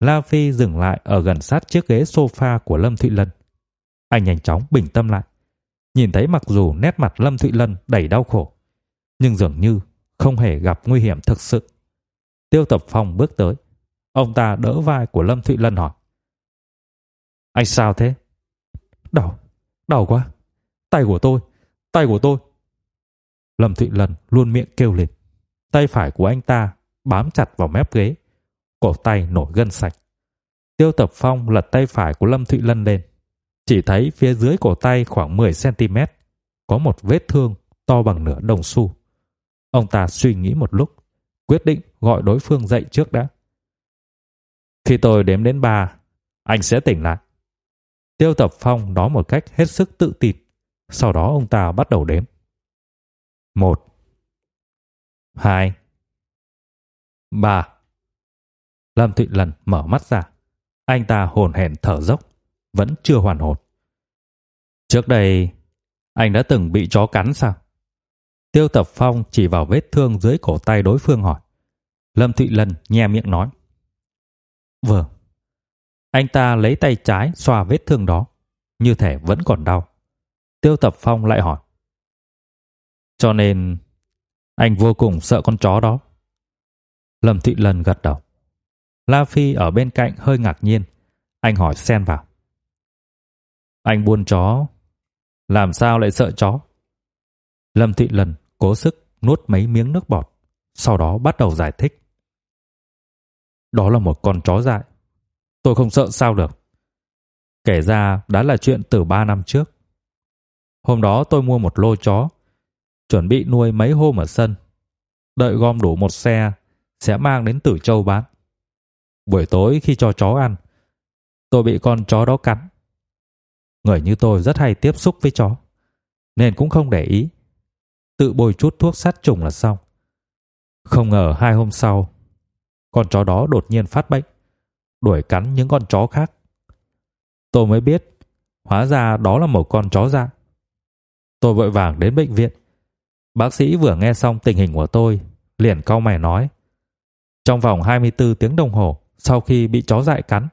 La Phi dừng lại ở gần sát chiếc ghế sofa của Lâm Thụy Lân. Anh nhanh chóng bình tâm lại. Nhìn thấy mặc dù nét mặt Lâm Thụy Lân đầy đau khổ, nhưng dường như không hề gặp nguy hiểm thực sự. Tiêu Tập Phong bước tới. Ông ta đỡ vai của Lâm Thụy Lân hỏi. Anh sao thế? Đau, đau quá. Tay của tôi, tay của tôi. Lâm Thụy Lân luôn miệng kêu lên. Tay phải của anh ta bám chặt vào mép ghế. Cổ tay nổi gân sạch. Tiêu Tập Phong lật tay phải của Lâm Thụy Lân lên. Chỉ thấy phía dưới cổ tay khoảng 10cm có một vết thương to bằng nửa đồng xu. Ông ta suy nghĩ một lúc, quyết định gọi đối phương dậy trước đã. Khi tôi đếm đến ba, anh sẽ tỉnh lại. Tiêu Tập Phong nói một cách hết sức tự tin. Sau đó ông ta bắt đầu đếm. Một, hai, ba. Lâm Thụy Lần mở mắt ra. Anh ta hồn hển thở dốc, vẫn chưa hoàn hồn. Trước đây, anh đã từng bị chó cắn sao? Tiêu Tập Phong chỉ vào vết thương dưới cổ tay đối phương hỏi. Lâm Thụy Lần nhe miệng nói. Vâng. Anh ta lấy tay trái xoa vết thương đó, như thể vẫn còn đau. Tiêu Tập Phong lại hỏi. Cho nên anh vô cùng sợ con chó đó. Lâm Thị Lần gật đầu. La Phi ở bên cạnh hơi ngạc nhiên. Anh hỏi xen vào. Anh buôn chó, làm sao lại sợ chó? Lâm Thị Lần cố sức nuốt mấy miếng nước bọt, sau đó bắt đầu giải thích. Đó là một con chó dại. Tôi không sợ sao được. Kể ra đã là chuyện từ ba năm trước. Hôm đó tôi mua một lô chó, chuẩn bị nuôi mấy hôm ở sân. Đợi gom đủ một xe, sẽ mang đến Tử Châu bán. Buổi tối khi cho chó ăn, tôi bị con chó đó cắn. Người như tôi rất hay tiếp xúc với chó, nên cũng không để ý. Tự bôi chút thuốc sát trùng là xong. Không ngờ hai hôm sau, con chó đó đột nhiên phát bệnh, đuổi cắn những con chó khác. Tôi mới biết, hóa ra đó là một con chó dại. Tôi vội vàng đến bệnh viện. Bác sĩ vừa nghe xong tình hình của tôi, liền cau mày nói: "Trong vòng 24 tiếng đồng hồ sau khi bị chó dại cắn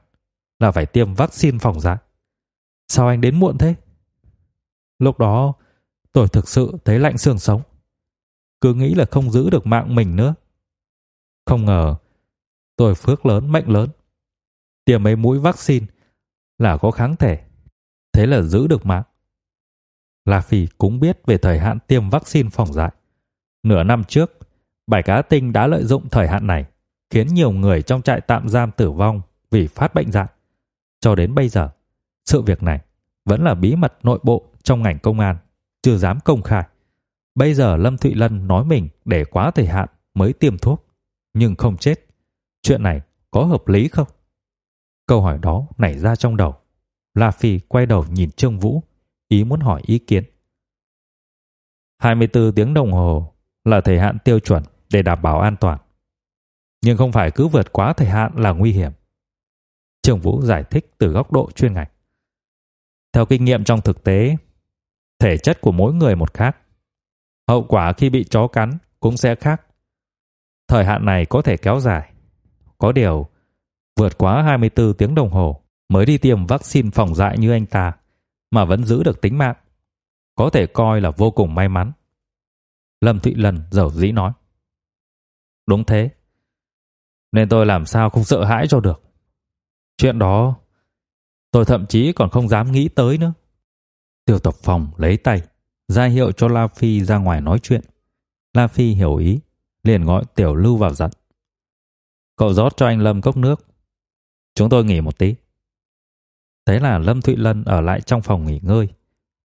là phải tiêm vaccine phòng dại. Sao anh đến muộn thế?" Lúc đó, tôi thực sự thấy lạnh xương sống. Cứ nghĩ là không giữ được mạng mình nữa. Không ngờ, tôi phước lớn mệnh lớn. Tiêm mấy mũi vaccine là có kháng thể. Thế là giữ được mạng. La Phi cũng biết về thời hạn tiêm vaccine phòng dại. Nửa năm trước, Bảy Cá Tinh đã lợi dụng thời hạn này, khiến nhiều người trong trại tạm giam tử vong vì phát bệnh dại. Cho đến bây giờ, sự việc này vẫn là bí mật nội bộ trong ngành công an, chưa dám công khai. Bây giờ Lâm Thụy Lân nói mình để quá thời hạn mới tiêm thuốc, nhưng không chết. Chuyện này có hợp lý không? Câu hỏi đó nảy ra trong đầu. La Phi quay đầu nhìn Trương Vũ, ý muốn hỏi ý kiến. 24 tiếng đồng hồ là thời hạn tiêu chuẩn để đảm bảo an toàn. Nhưng không phải cứ vượt quá thời hạn là nguy hiểm. Trường Vũ giải thích từ góc độ chuyên ngành. Theo kinh nghiệm trong thực tế, thể chất của mỗi người một khác. Hậu quả khi bị chó cắn cũng sẽ khác. Thời hạn này có thể kéo dài. Có điều, vượt quá 24 tiếng đồng hồ mới đi tiêm vaccine phòng dại như anh ta mà vẫn giữ được tính mạng, có thể coi là vô cùng may mắn. Lâm Thụy Lần dầu dĩ nói. Đúng thế. Nên tôi làm sao không sợ hãi cho được. Chuyện đó tôi thậm chí còn không dám nghĩ tới nữa. Tiêu Tập Phòng lấy tay ra hiệu cho La Phi ra ngoài nói chuyện. La Phi hiểu ý, liền gọi Tiểu Lưu vào dặn. Cậu rót cho anh Lâm cốc nước. Chúng tôi nghỉ một tí. Thế là Lâm Thụy Lân ở lại trong phòng nghỉ ngơi.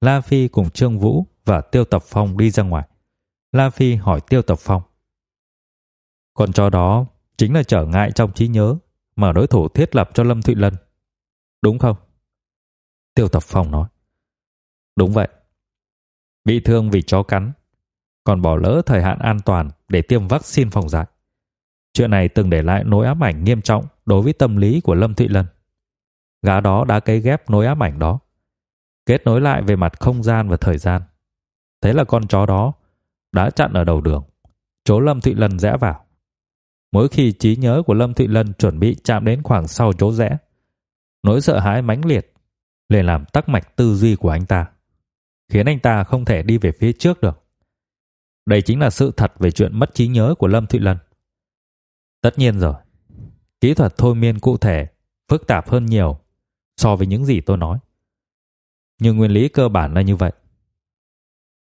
La Phi cùng Trương Vũ và Tiêu Tập Phong đi ra ngoài. La Phi hỏi Tiêu Tập Phong. Con chó đó chính là trở ngại trong trí nhớ mà đối thủ thiết lập cho Lâm Thụy Lân. Đúng không? Tiêu Tập Phong nói. Đúng vậy. Bị thương vì chó cắn, còn bỏ lỡ thời hạn an toàn để tiêm vaccine phòng dại. Chuyện này từng để lại nỗi ám ảnh nghiêm trọng đối với tâm lý của Lâm Thụy Lân. Gã đó đã cấy ghép nối ám ảnh đó, kết nối lại về mặt không gian và thời gian. Thế là con chó đó đã chặn ở đầu đường, chỗ Lâm Thụy Lân rẽ vào. Mỗi khi trí nhớ của Lâm Thụy Lân chuẩn bị chạm đến khoảng sau chỗ rẽ, nỗi sợ hãi mãnh liệt liền làm tắc mạch tư duy của anh ta, khiến anh ta không thể đi về phía trước được. Đây chính là sự thật về chuyện mất trí nhớ của Lâm Thụy Lân. Tất nhiên rồi, kỹ thuật thôi miên cụ thể phức tạp hơn nhiều so với những gì tôi nói. Nhưng nguyên lý cơ bản là như vậy.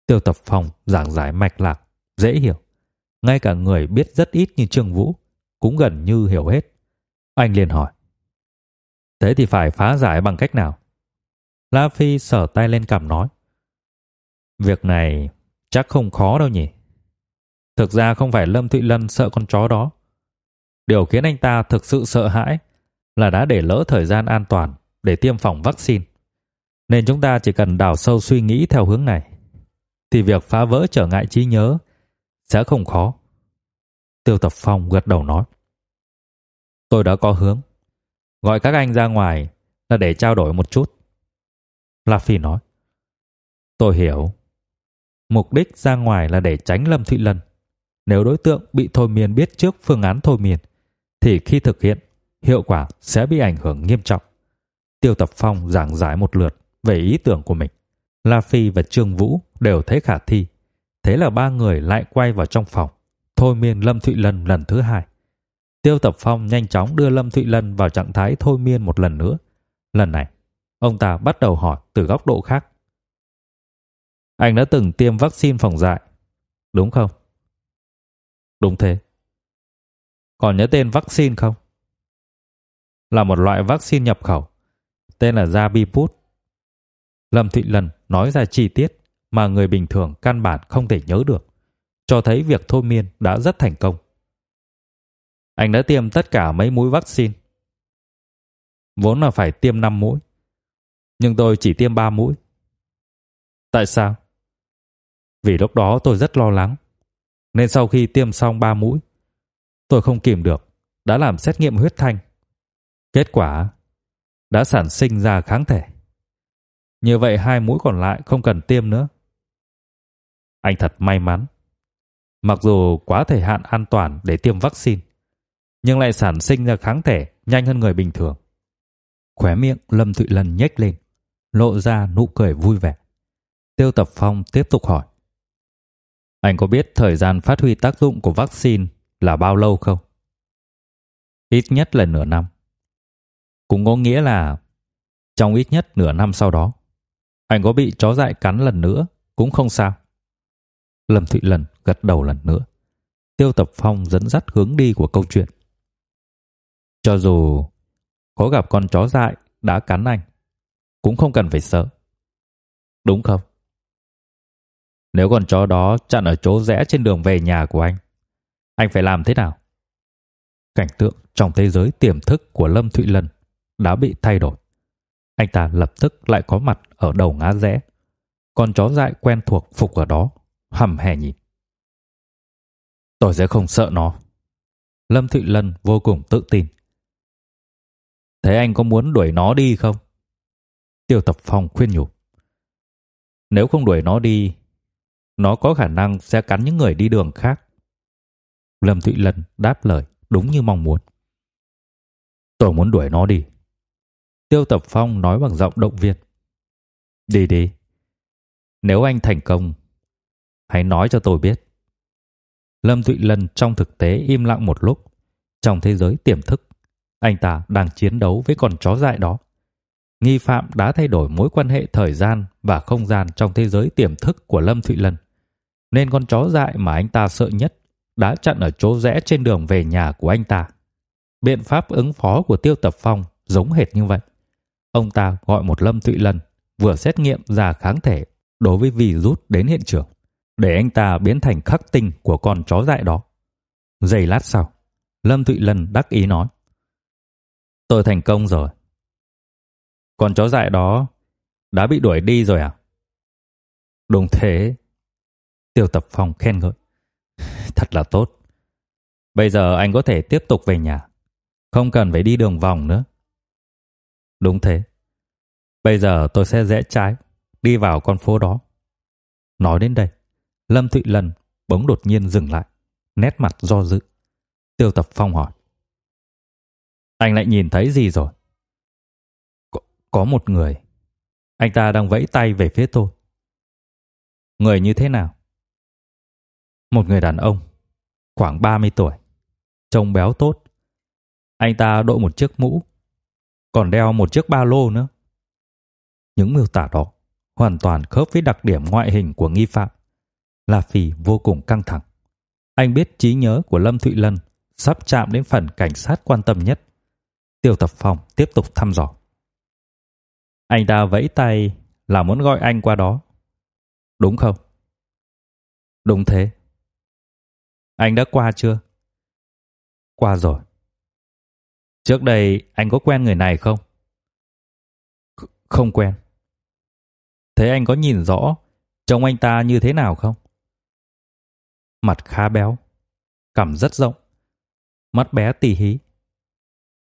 Tiêu Tập Phong giảng giải mạch lạc, dễ hiểu. Ngay cả người biết rất ít như Trương Vũ cũng gần như hiểu hết. Anh liền hỏi. Thế thì phải phá giải bằng cách nào? La Phi sở tay lên cằm nói. Việc này chắc không khó đâu nhỉ. Thực ra không phải Lâm Thụy Lân sợ con chó đó. Điều khiến anh ta thực sự sợ hãi là đã để lỡ thời gian an toàn để tiêm phòng vaccine. Nên chúng ta chỉ cần đào sâu suy nghĩ theo hướng này, thì việc phá vỡ trở ngại trí nhớ sẽ không khó. Tiêu Tập Phong gật đầu nói. Tôi đã có hướng. Gọi các anh ra ngoài là để trao đổi một chút. La Phi nói. Tôi hiểu. Mục đích ra ngoài là để tránh Lâm Thụy Lân. Nếu đối tượng bị thôi miên biết trước phương án thôi miên, thì khi thực hiện, hiệu quả sẽ bị ảnh hưởng nghiêm trọng. Tiêu Tập Phong giảng giải một lượt về ý tưởng của mình. La Phi và Trương Vũ đều thấy khả thi. Thế là ba người lại quay vào trong phòng, thôi miên Lâm Thụy Lân lần thứ hai. Tiêu Tập Phong nhanh chóng đưa Lâm Thụy Lân vào trạng thái thôi miên một lần nữa. Lần này, ông ta bắt đầu hỏi từ góc độ khác. Anh đã từng tiêm vaccine phòng dại, đúng không? Đúng thế. Còn nhớ tên vaccine không? Là một loại vaccine nhập khẩu, tên là Zabiput. Lâm Thụy lần nói ra chi tiết mà người bình thường căn bản không thể nhớ được, cho thấy việc thôi miên đã rất thành công. Anh đã tiêm tất cả mấy mũi vaccine. Vốn là phải tiêm 5 mũi, nhưng tôi chỉ tiêm 3 mũi. Tại sao? Vì lúc đó tôi rất lo lắng, nên sau khi tiêm xong 3 mũi, tôi không kìm được, đã làm xét nghiệm huyết thanh. Kết quả đã sản sinh ra kháng thể. Như vậy hai mũi còn lại không cần tiêm nữa. Anh thật may mắn. Mặc dù quá thời hạn an toàn để tiêm vaccine, nhưng lại sản sinh ra kháng thể nhanh hơn người bình thường. Khóe miệng Lâm Thụy Lân nhếch lên, lộ ra nụ cười vui vẻ. Tiêu Tập Phong tiếp tục hỏi. Anh có biết thời gian phát huy tác dụng của vaccine là bao lâu không? Ít nhất là nửa năm. Cũng có nghĩa là trong ít nhất nửa năm sau đó, anh có bị chó dại cắn lần nữa cũng không sao. Lâm Thụy Lần gật đầu lần nữa. Tiêu Tập Phong dẫn dắt hướng đi của câu chuyện. Cho dù có gặp con chó dại đã cắn anh, cũng không cần phải sợ. Đúng không? Nếu con chó đó chặn ở chỗ rẽ trên đường về nhà của anh, anh phải làm thế nào? Cảnh tượng trong thế giới tiềm thức của Lâm Thụy Lân đã bị thay đổi. Anh ta lập tức lại có mặt ở đầu ngã rẽ. Con chó dại quen thuộc phục ở đó, hầm hè nhìn. Tôi sẽ không sợ nó. Lâm Thụy Lân vô cùng tự tin. Thế anh có muốn đuổi nó đi không? Tiêu Tập Phong khuyên nhủ. Nếu không đuổi nó đi, nó có khả năng sẽ cắn những người đi đường khác. Lâm Thụy Lân đáp lời đúng như mong muốn. Tôi muốn đuổi nó đi. Tiêu Tập Phong nói bằng giọng động viên. Đi đi. Nếu anh thành công, hãy nói cho tôi biết. Lâm Thụy Lân trong thực tế im lặng một lúc. Trong thế giới tiềm thức, anh ta đang chiến đấu với con chó dại đó. Nghi phạm đã thay đổi mối quan hệ thời gian và không gian trong thế giới tiềm thức của Lâm Thụy Lân. nên con chó dại mà anh ta sợ nhất đã chặn ở chỗ rẽ trên đường về nhà của anh ta. Biện pháp ứng phó của Tiêu Tập Phong giống hệt như vậy. Ông ta gọi một Lâm Thụy Lân vừa xét nghiệm ra kháng thể đối với virus đến hiện trường để anh ta biến thành khắc tinh của con chó dại đó. Giây lát sau, Lâm Thụy Lân đắc ý nói: "Tôi thành công rồi. Con chó dại đó đã bị đuổi đi rồi à?" "Đúng thế." Tiêu Tập Phong khen ngợi. "Thật là tốt. Bây giờ anh có thể tiếp tục về nhà, không cần phải đi đường vòng nữa." "Đúng thế. Bây giờ tôi sẽ rẽ trái, đi vào con phố đó." Nói đến đây, Lâm Thụy Lân bỗng đột nhiên dừng lại, nét mặt do dự. Tiêu Tập Phong hỏi: "Anh lại nhìn thấy gì rồi?" Có, có một người. Anh ta đang vẫy tay về phía tôi. Người như thế nào? Một người đàn ông, khoảng 30 tuổi, trông béo tốt. Anh ta đội một chiếc mũ, còn đeo một chiếc ba lô nữa. Những miêu tả đó hoàn toàn khớp với đặc điểm ngoại hình của nghi phạm. La Phi vô cùng căng thẳng. Anh biết trí nhớ của Lâm Thụy Lân sắp chạm đến phần cảnh sát quan tâm nhất. Tiêu Tập Phong tiếp tục thăm dò. Anh ta vẫy tay là muốn gọi anh qua đó. Đúng không? Đúng thế. Anh đã qua chưa? Qua rồi. Trước đây anh có quen người này không? không quen. Thế anh có nhìn rõ trông anh ta như thế nào không? Mặt khá béo, cằm rất rộng, mắt bé tỉ hí.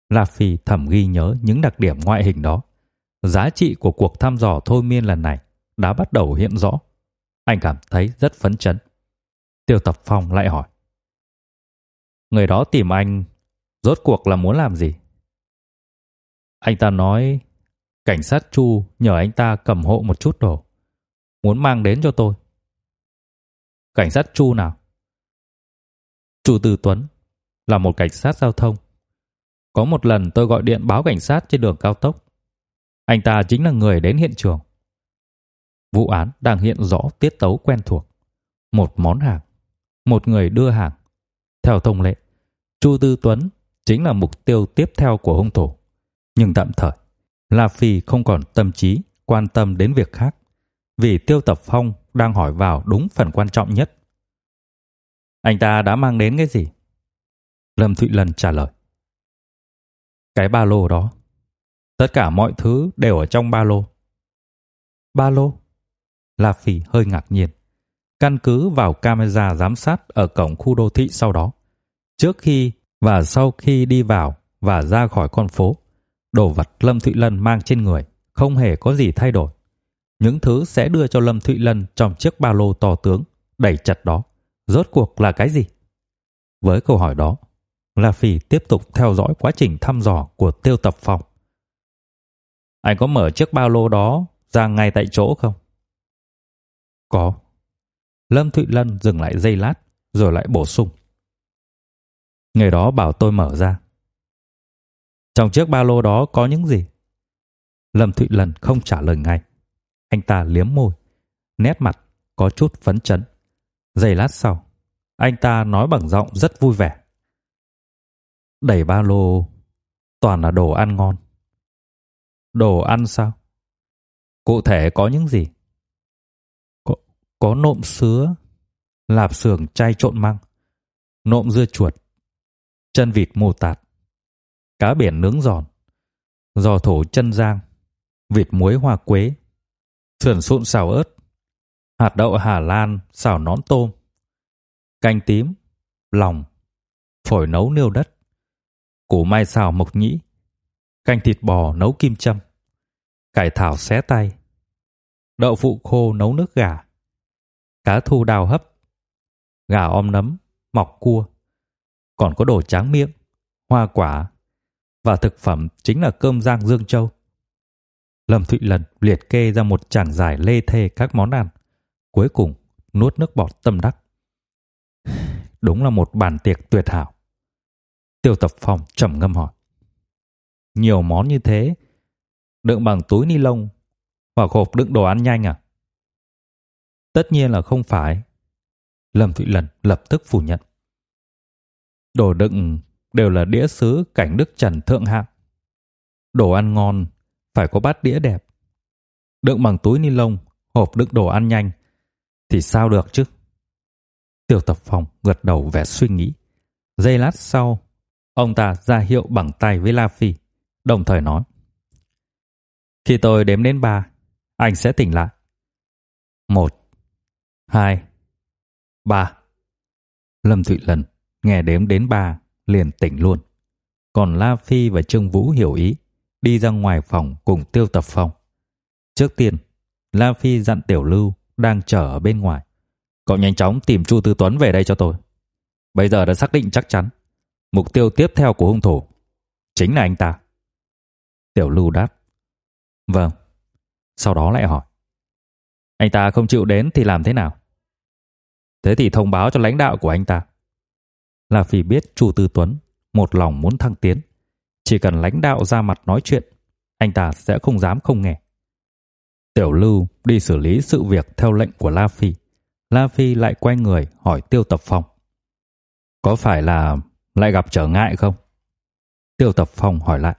La Phi thầm ghi nhớ những đặc điểm ngoại hình đó. Giá trị của cuộc thăm dò thôi miên lần này đã bắt đầu hiện rõ. Anh cảm thấy rất phấn chấn. Tiêu Tập Phong lại hỏi. Người đó tìm anh rốt cuộc là muốn làm gì? Anh ta nói cảnh sát Chu nhờ anh ta cầm hộ một chút đồ, muốn mang đến cho tôi. Cảnh sát Chu nào? Chu Tư Tuấn là một cảnh sát giao thông. Có một lần tôi gọi điện báo cảnh sát trên đường cao tốc. Anh ta chính là người đến hiện trường. Vụ án đang hiện rõ tiết tấu quen thuộc. Một món hàng, một người đưa hàng. Theo thông lệ, Chu Tư Tuấn chính là mục tiêu tiếp theo của hung thủ. Nhưng tạm thời, La Phi không còn tâm trí quan tâm đến việc khác, vì Tiêu Tập Phong đang hỏi vào đúng phần quan trọng nhất. Anh ta đã mang đến cái gì? Lâm Thụy Lân trả lời. Cái ba lô đó. Tất cả mọi thứ đều ở trong ba lô. Ba lô? La Phi hơi ngạc nhiên. Căn cứ vào camera giám sát ở cổng khu đô thị sau đó, trước khi và sau khi đi vào và ra khỏi con phố, đồ vật Lâm Thụy Lân mang trên người không hề có gì thay đổi. Những thứ sẽ đưa cho Lâm Thụy Lân trong chiếc ba lô to tướng đầy chặt đó, rốt cuộc là cái gì? Với câu hỏi đó, La Phi tiếp tục theo dõi quá trình thăm dò của Tiêu Tập Phong. Anh có mở chiếc ba lô đó ra ngay tại chỗ không? Có. Lâm Thụy Lân dừng lại giây lát rồi lại bổ sung. Người đó bảo tôi mở ra. Trong chiếc ba lô đó có những gì? Lâm Thụy lần không trả lời ngay. Anh ta liếm môi, nét mặt có chút phấn chấn. Giây lát sau, anh ta nói bằng giọng rất vui vẻ. Đẩy ba lô toàn là đồ ăn ngon. Đồ ăn sao? Cụ thể có những gì? Có, có nộm sứa, lạp xưởng chay trộn măng, nộm dưa chuột, chân vịt mù tạt, cá biển nướng giòn, giò thổ chân giang, vịt muối hoa quế, sườn sụn xào ớt, hạt đậu Hà Lan xào nón tôm, canh tím, lòng, phổi nấu niêu đất, củ mai xào mộc nhĩ, canh thịt bò nấu kim châm, cải thảo xé tay, đậu phụ khô nấu nước gà, cá thu đào hấp, gà om nấm, mọc cua, còn có đồ tráng miệng, hoa quả và thực phẩm chính là cơm rang Dương Châu. Lâm Thụy Lần liệt kê ra một tràng dài lê thê các món ăn, cuối cùng nuốt nước bọt tâm đắc. Đúng là một bàn tiệc tuyệt hảo. Tiêu Tập Phong trầm ngâm hỏi. Nhiều món như thế, đựng bằng túi ni lông hoặc hộp đựng đồ ăn nhanh à? Tất nhiên là không phải. Lâm Thụy Lần lập tức phủ nhận. Đồ đựng đều là đĩa sứ cảnh Đức Trần thượng hạng. Đồ ăn ngon phải có bát đĩa đẹp. Đựng bằng túi ni lông, hộp đựng đồ ăn nhanh thì sao được chứ? Tiêu Tập phòng gật đầu vẻ suy nghĩ. Giây lát sau, ông ta ra hiệu bằng tay với La Phi, đồng thời nói: "Khi tôi đếm đến ba, anh sẽ tỉnh lại. Một, hai, ba." Lâm Thụy Lần nghe đếm đến ba liền tỉnh luôn. Còn La Phi và Trương Vũ hiểu ý, đi ra ngoài phòng cùng Tiêu Tập Phong. Trước tiên, La Phi dặn Tiểu Lưu đang chờ ở bên ngoài. Cậu nhanh chóng tìm Chu Tư Tuấn về đây cho tôi. Bây giờ đã xác định chắc chắn, mục tiêu tiếp theo của hung thủ chính là anh ta. Tiểu Lưu đáp. Vâng. Sau đó lại hỏi. Anh ta không chịu đến thì làm thế nào? Thế thì thông báo cho lãnh đạo của anh ta. La Phi biết Chu Tư Tuấn một lòng muốn thăng tiến, chỉ cần lãnh đạo ra mặt nói chuyện, anh ta sẽ không dám không nghe. Tiểu Lưu đi xử lý sự việc theo lệnh của La Phi. La Phi lại quay người hỏi Tiêu Tập Phong. Có phải là lại gặp trở ngại không? Tiêu Tập Phong hỏi lại.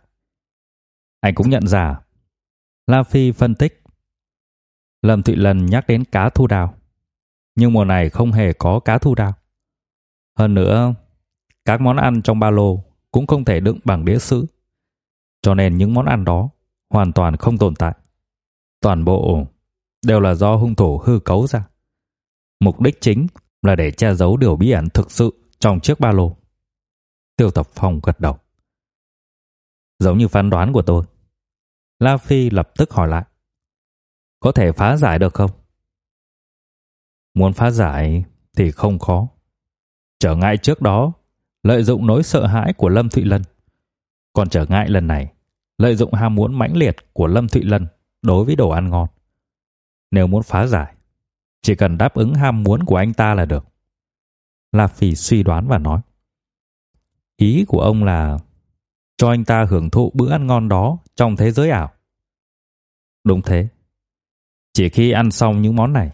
Anh cũng nhận ra. La Phi phân tích. Lâm Thụy Lần nhắc đến cá thu đào. Nhưng mùa này không hề có cá thu đào. Hơn nữa, các món ăn trong ba lô cũng không thể đựng bằng đĩa sứ. Cho nên những món ăn đó hoàn toàn không tồn tại. Toàn bộ đều là do hung thủ hư cấu ra. Mục đích chính là để che giấu điều bí ẩn thực sự trong chiếc ba lô. Tiêu Tập Phong gật đầu. Giống như phán đoán của tôi. La Phi lập tức hỏi lại. Có thể phá giải được không? Muốn phá giải thì không khó. Trở ngại trước đó, lợi dụng nỗi sợ hãi của Lâm Thụy Lân. Còn trở ngại lần này, lợi dụng ham muốn mãnh liệt của Lâm Thụy Lân đối với đồ ăn ngon. Nếu muốn phá giải, chỉ cần đáp ứng ham muốn của anh ta là được. La Phỉ suy đoán và nói. Ý của ông là cho anh ta hưởng thụ bữa ăn ngon đó trong thế giới ảo. Đúng thế. Chỉ khi ăn xong những món này,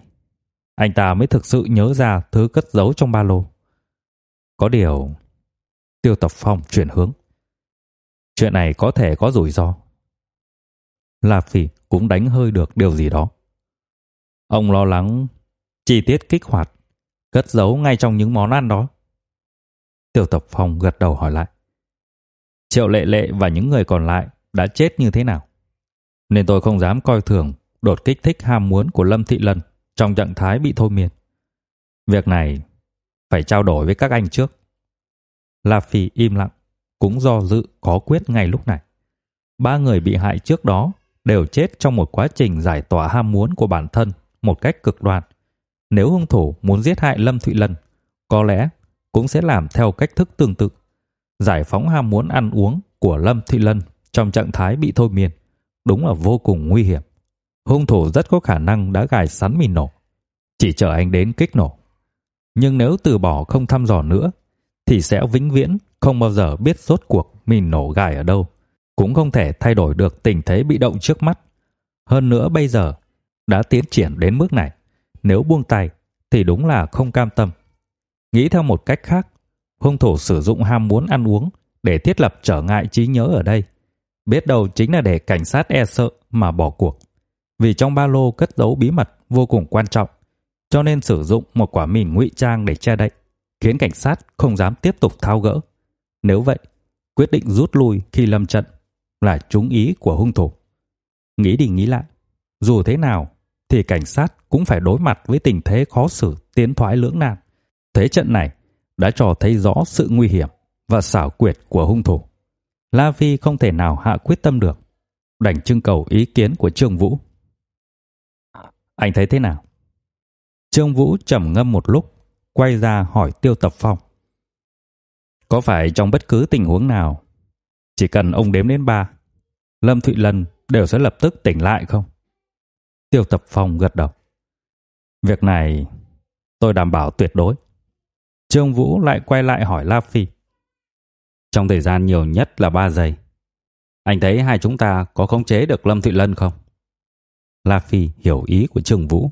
anh ta mới thực sự nhớ ra thứ cất giấu trong ba lô. Có điều, Tiêu Tập Phong chuyển hướng. Chuyện này có thể có rủi ro. La Phi cũng đánh hơi được điều gì đó. Ông lo lắng chi tiết kích hoạt cất giấu ngay trong những món ăn đó. Tiêu Tập Phong gật đầu hỏi lại. Triệu Lệ Lệ và những người còn lại đã chết như thế nào? Nên tôi không dám coi thường đột kích thích ham muốn của Lâm Thị Lân trong trạng thái bị thôi miên. Việc này phải trao đổi với các anh trước. La Phi im lặng, cũng do dự có quyết ngay lúc này. Ba người bị hại trước đó đều chết trong một quá trình giải tỏa ham muốn của bản thân một cách cực đoan. Nếu hung thủ muốn giết hại Lâm Thụy Lân, có lẽ cũng sẽ làm theo cách thức tương tự. Giải phóng ham muốn ăn uống của Lâm Thụy Lân trong trạng thái bị thôi miên, đúng là vô cùng nguy hiểm. Hung thủ rất có khả năng đã gài sẵn mìn nổ, chỉ chờ anh đến kích nổ. Nhưng nếu từ bỏ không thăm dò nữa, thì sẽ vĩnh viễn không bao giờ biết rốt cuộc mình nổ gài ở đâu, cũng không thể thay đổi được tình thế bị động trước mắt. Hơn nữa bây giờ đã tiến triển đến mức này, nếu buông tay thì đúng là không cam tâm. Nghĩ theo một cách khác, hung thủ sử dụng ham muốn ăn uống để thiết lập trở ngại trí nhớ ở đây. Biết đâu chính là để cảnh sát e sợ mà bỏ cuộc. Vì trong ba lô cất giấu bí mật vô cùng quan trọng, cho nên sử dụng một quả mìn ngụy trang để che đậy, khiến cảnh sát không dám tiếp tục thao gỡ. Nếu vậy, quyết định rút lui khi lâm trận là trúng ý của hung thủ. Nghĩ đi nghĩ lại, dù thế nào thì cảnh sát cũng phải đối mặt với tình thế khó xử tiến thoái lưỡng nan. Thế trận này đã cho thấy rõ sự nguy hiểm và xảo quyệt của hung thủ. La Phi không thể nào hạ quyết tâm được, đành trưng cầu ý kiến của Trương Vũ. Anh thấy thế nào? Trương Vũ trầm ngâm một lúc, quay ra hỏi Tiêu Tập Phong. Có phải trong bất cứ tình huống nào, chỉ cần ông đếm đến ba, Lâm Thụy Lân đều sẽ lập tức tỉnh lại không? Tiêu Tập Phong gật đầu. Việc này tôi đảm bảo tuyệt đối. Trương Vũ lại quay lại hỏi La Phi. Trong thời gian nhiều nhất là 3 giây. Anh thấy hai chúng ta có khống chế được Lâm Thụy Lân không? La Phi hiểu ý của Trương Vũ.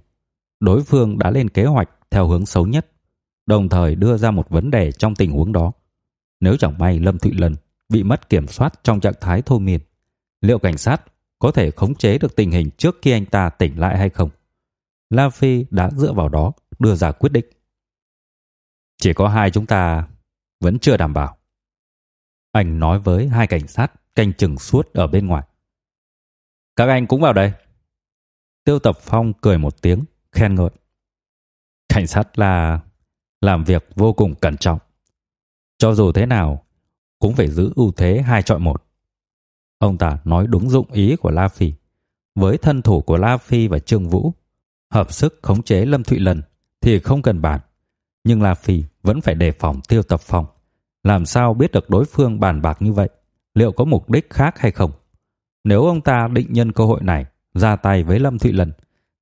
Đối phương đã lên kế hoạch theo hướng xấu nhất, đồng thời đưa ra một vấn đề trong tình huống đó. Nếu chẳng may Lâm Thụy Lân bị mất kiểm soát trong trạng thái thôi miên, liệu cảnh sát có thể khống chế được tình hình trước khi anh ta tỉnh lại hay không? La Phi đã dựa vào đó đưa ra quyết định. Chỉ có hai chúng ta vẫn chưa đảm bảo. Anh nói với hai cảnh sát canh chừng suốt ở bên ngoài. Các anh cũng vào đây. Tiêu Tập Phong cười một tiếng, khen ngợi. Cảnh sát là làm việc vô cùng cẩn trọng. Cho dù thế nào, cũng phải giữ ưu thế hai chọi một. Ông ta nói đúng dụng ý của La Phi. Với thân thủ của La Phi và Trương Vũ, hợp sức khống chế Lâm Thụy Lần thì không cần bàn. Nhưng La Phi vẫn phải đề phòng Tiêu Tập Phong. Làm sao biết được đối phương bàn bạc như vậy? Liệu có mục đích khác hay không? Nếu ông ta định nhân cơ hội này ra tay với Lâm Thụy Lần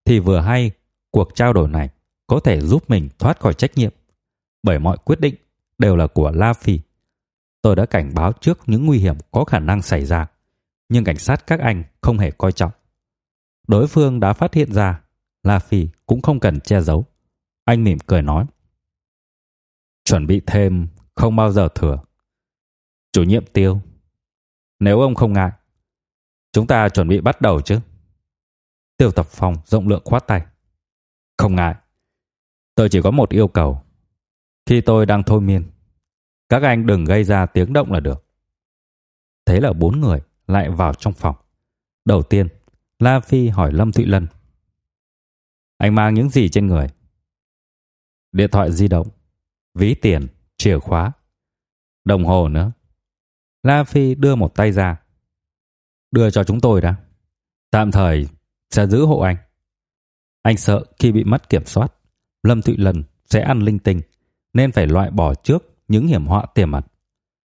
thì vừa hay cuộc trao đổi này có thể giúp mình thoát khỏi trách nhiệm. Bởi mọi quyết định đều là của La Phi. Tôi đã cảnh báo trước những nguy hiểm có khả năng xảy ra, nhưng cảnh sát các anh không hề coi trọng. Đối phương đã phát hiện ra, La Phi cũng không cần che giấu. Anh mỉm cười nói: "Chuẩn bị thêm không bao giờ thừa. Chủ nhiệm Tiêu, nếu ông không ngại, chúng ta chuẩn bị bắt đầu chứ?" Tiêu Tập Phong rộng lượng khoát tay. "Không ngại. Tôi chỉ có một yêu cầu. Khi tôi đang thôi miên, các anh đừng gây ra tiếng động là được." Thế là bốn người lại vào trong phòng. Đầu tiên, La Phi hỏi Lâm Thụy Lân. Anh mang những gì trên người? Điện thoại di động, ví tiền, chìa khóa, đồng hồ nữa. La Phi đưa một tay ra. Đưa cho chúng tôi đã. Tạm thời sẽ giữ hộ anh. Anh sợ khi bị mất kiểm soát, Lâm Thụy lần sẽ ăn linh tinh, nên phải loại bỏ trước những hiểm họa tiềm ẩn.